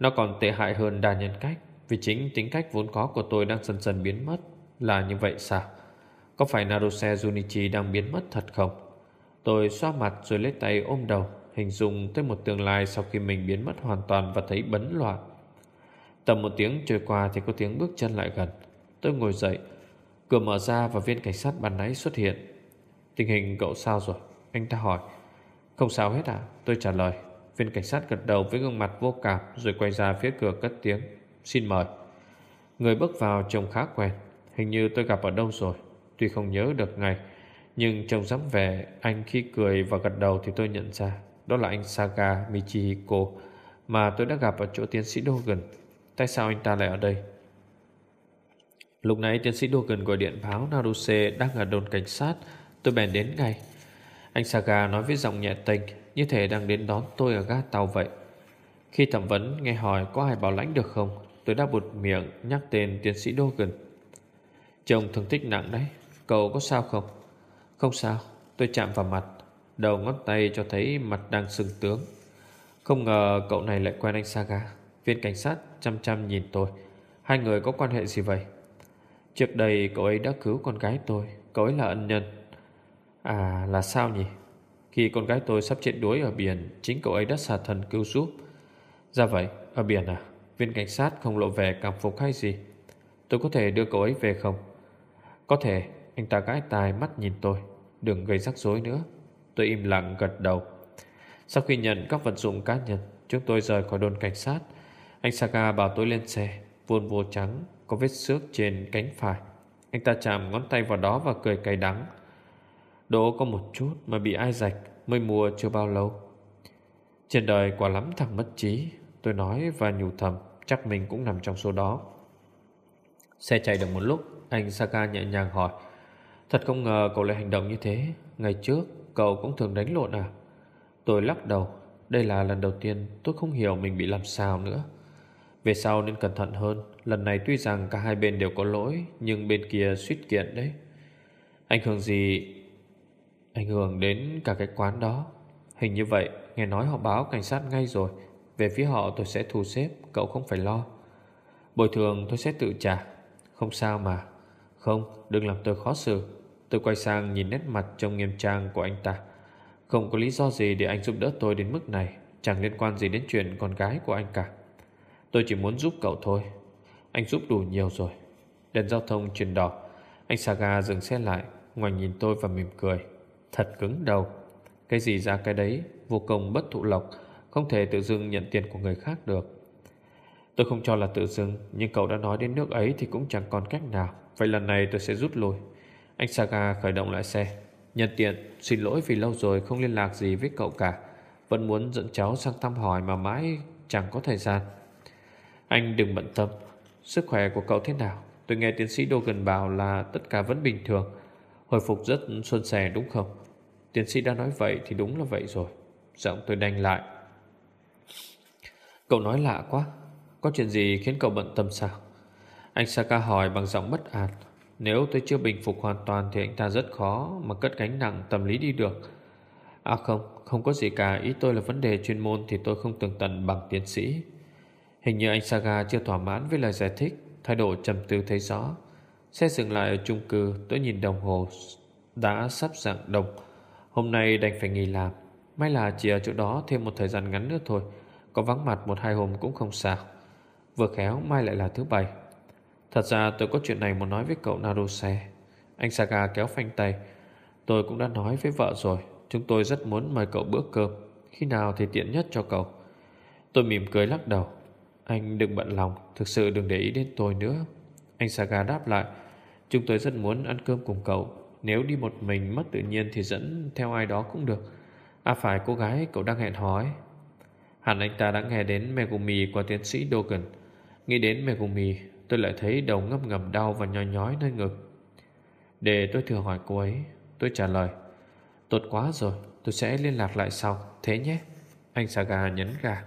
Nó còn tệ hại hơn đa nhân cách, Vì chính tính cách vốn có của tôi đang dần dần biến mất. Là như vậy sao? Có phải Naruse Junichi đang biến mất thật không? Tôi xoa mặt rồi lấy tay ôm đầu, Hình dung tới một tương lai sau khi mình biến mất hoàn toàn và thấy bấn loạn. Tầm một tiếng trôi qua thì có tiếng bước chân lại gần. Tôi ngồi dậy, Cửa mở ra và viên cảnh sát ban nãy xuất hiện. Tình hình cậu sao rồi? Anh ta hỏi. Không sao hết à? Tôi trả lời. Viên cảnh sát gật đầu với gương mặt vô cảm Rồi quay ra phía cửa cất tiếng. Xin mời. Người bước vào trông khá quen. Hình như tôi gặp ở đâu rồi, Tuy không nhớ được ngày Nhưng trông dám vẻ anh khi cười và gật đầu Thì tôi nhận ra Đó là anh Saga Michihiko Mà tôi đã gặp ở chỗ tiến sĩ Dogen. Tại sao anh ta lại ở đây? Lúc nãy tiến sĩ Dogen gọi điện báo Naruse đang ở đồn cảnh sát. Tôi bèn đến ngay. Anh Saga nói với giọng nhẹ tênh. Như thể đang đến đón tôi ở ga tàu vậy. Khi thẩm vấn, nghe hỏi có ai bảo lãnh được không, Tôi đã bụt miệng nhắc tên tiến sĩ Dogan. Chồng thương tích nặng đấy, Cậu có sao không? Không sao, tôi chạm vào mặt, Đầu ngón tay cho thấy mặt đang sưng tướng. Không ngờ cậu này lại quen anh Saga, Viên cảnh sát chăm chăm nhìn tôi. Hai người có quan hệ gì vậy? Trước đây cậu ấy đã cứu con gái tôi, Cậu ấy là ân nhân. À là sao nhỉ? Khi con gái tôi sắp chết đuối ở biển, Chính cậu ấy đã xả thần cứu giúp. Ra vậy, ở biển à? Viên cảnh sát không lộ vẻ cảm phục hay gì? Tôi có thể đưa cậu ấy về không? Có thể, Anh ta gãi tai mắt nhìn tôi. Đừng gây rắc rối nữa. Tôi im lặng gật đầu. Sau khi nhận các vật dụng cá nhân, Chúng tôi rời khỏi đồn cảnh sát. Anh Saga bảo tôi lên xe Volvo trắng, Có vết xước trên cánh phải. Anh ta chạm ngón tay vào đó và cười cay đắng. Đỗ có một chút mà bị ai rạch. Mới mua chưa bao lâu. Trên đời quả lắm thằng mất trí, Tôi nói và nhủ thầm, Chắc mình cũng nằm trong số đó. Xe chạy được một lúc, Anh Saka nhẹ nhàng hỏi, Thật không ngờ cậu lại hành động như thế? Ngày trước, cậu cũng thường đánh lộn à? Tôi lắc đầu, Đây là lần đầu tiên tôi không hiểu mình bị làm sao nữa. Về sau nên cẩn thận hơn, Lần này tuy rằng cả hai bên đều có lỗi, Nhưng bên kia suýt kiện đấy. Anh hưởng gì Ảnh hưởng đến cả cái quán đó. Hình như vậy, Nghe nói họ báo cảnh sát ngay rồi. Về phía họ tôi sẽ thu xếp, Cậu không phải lo. Bồi thường tôi sẽ tự trả. Không sao mà. Không, đừng làm tôi khó xử. Tôi quay sang nhìn nét mặt trông nghiêm trang của anh ta. Không có lý do gì để anh giúp đỡ tôi đến mức này. Chẳng liên quan gì đến chuyện con gái của anh cả. Tôi chỉ muốn giúp cậu thôi. Anh giúp đủ nhiều rồi. Đèn giao thông chuyển đỏ. Anh Saga dừng xe lại Ngoài nhìn tôi và mỉm cười. Thật cứng đầu. Cái gì ra cái đấy, Vô công bất thụ lộc, Không thể tự dưng nhận tiền của người khác được. Tôi không cho là tự dưng, Nhưng cậu đã nói đến nước ấy thì cũng chẳng còn cách nào. Vậy lần này tôi sẽ rút lui. Anh Saga khởi động lại xe. Nhân tiện xin lỗi vì lâu rồi không liên lạc gì với cậu cả. Vẫn muốn dẫn cháu sang thăm hỏi mà mãi chẳng có thời gian. Anh đừng bận tâm. Sức khỏe của cậu thế nào? Tôi nghe tiến sĩ Dogan bảo là tất cả vẫn bình thường. Hồi phục rất xuân sẻ, đúng không? Tiến sĩ đã nói vậy thì đúng là vậy rồi. Giọng tôi đanh lại. Cậu nói lạ quá. Có chuyện gì khiến cậu bận tâm sao? Anh Saka hỏi bằng giọng bất an. Nếu tôi chưa bình phục hoàn toàn Thì anh ta rất khó mà cất gánh nặng tâm lý đi được. À không Không có gì cả. Ý tôi là vấn đề chuyên môn Thì tôi không tường tận bằng tiến sĩ. Hình như anh Saga chưa thỏa mãn với lời giải thích, Thái độ trầm tư thấy rõ. Xe dừng lại ở chung cư, Tôi nhìn đồng hồ Đã sắp dạng đồng. Hôm nay đành phải nghỉ làm. May là chỉ ở chỗ đó thêm một thời gian ngắn nữa thôi. Có vắng mặt một hai hôm cũng không sao. Vừa khéo, mai lại là thứ bảy. Thật ra tôi có chuyện này muốn nói với cậu Naruse. Anh Saga kéo phanh tay. Tôi cũng đã nói với vợ rồi. Chúng tôi rất muốn mời cậu bữa cơm. Khi nào thì tiện nhất cho cậu. Tôi mỉm cười lắc đầu. Anh đừng bận lòng. Thực sự đừng để ý đến tôi nữa. Anh Saga đáp lại, Chúng tôi rất muốn ăn cơm cùng cậu. Nếu đi một mình mất tự nhiên Thì dẫn theo ai đó cũng được. À phải, cô gái, cậu đang hẹn hò ấy. Hẳn anh ta đã nghe đến Megumi Qua tiến sĩ Dogen. Nghĩ đến Megumi, Tôi lại thấy đầu ngấp ngầm đau và nhói nhói nơi ngực. Để tôi thử hỏi cô ấy. Tôi trả lời, Tốt quá rồi, Tôi sẽ liên lạc lại sau. Thế nhé. Anh Saga nhấn gà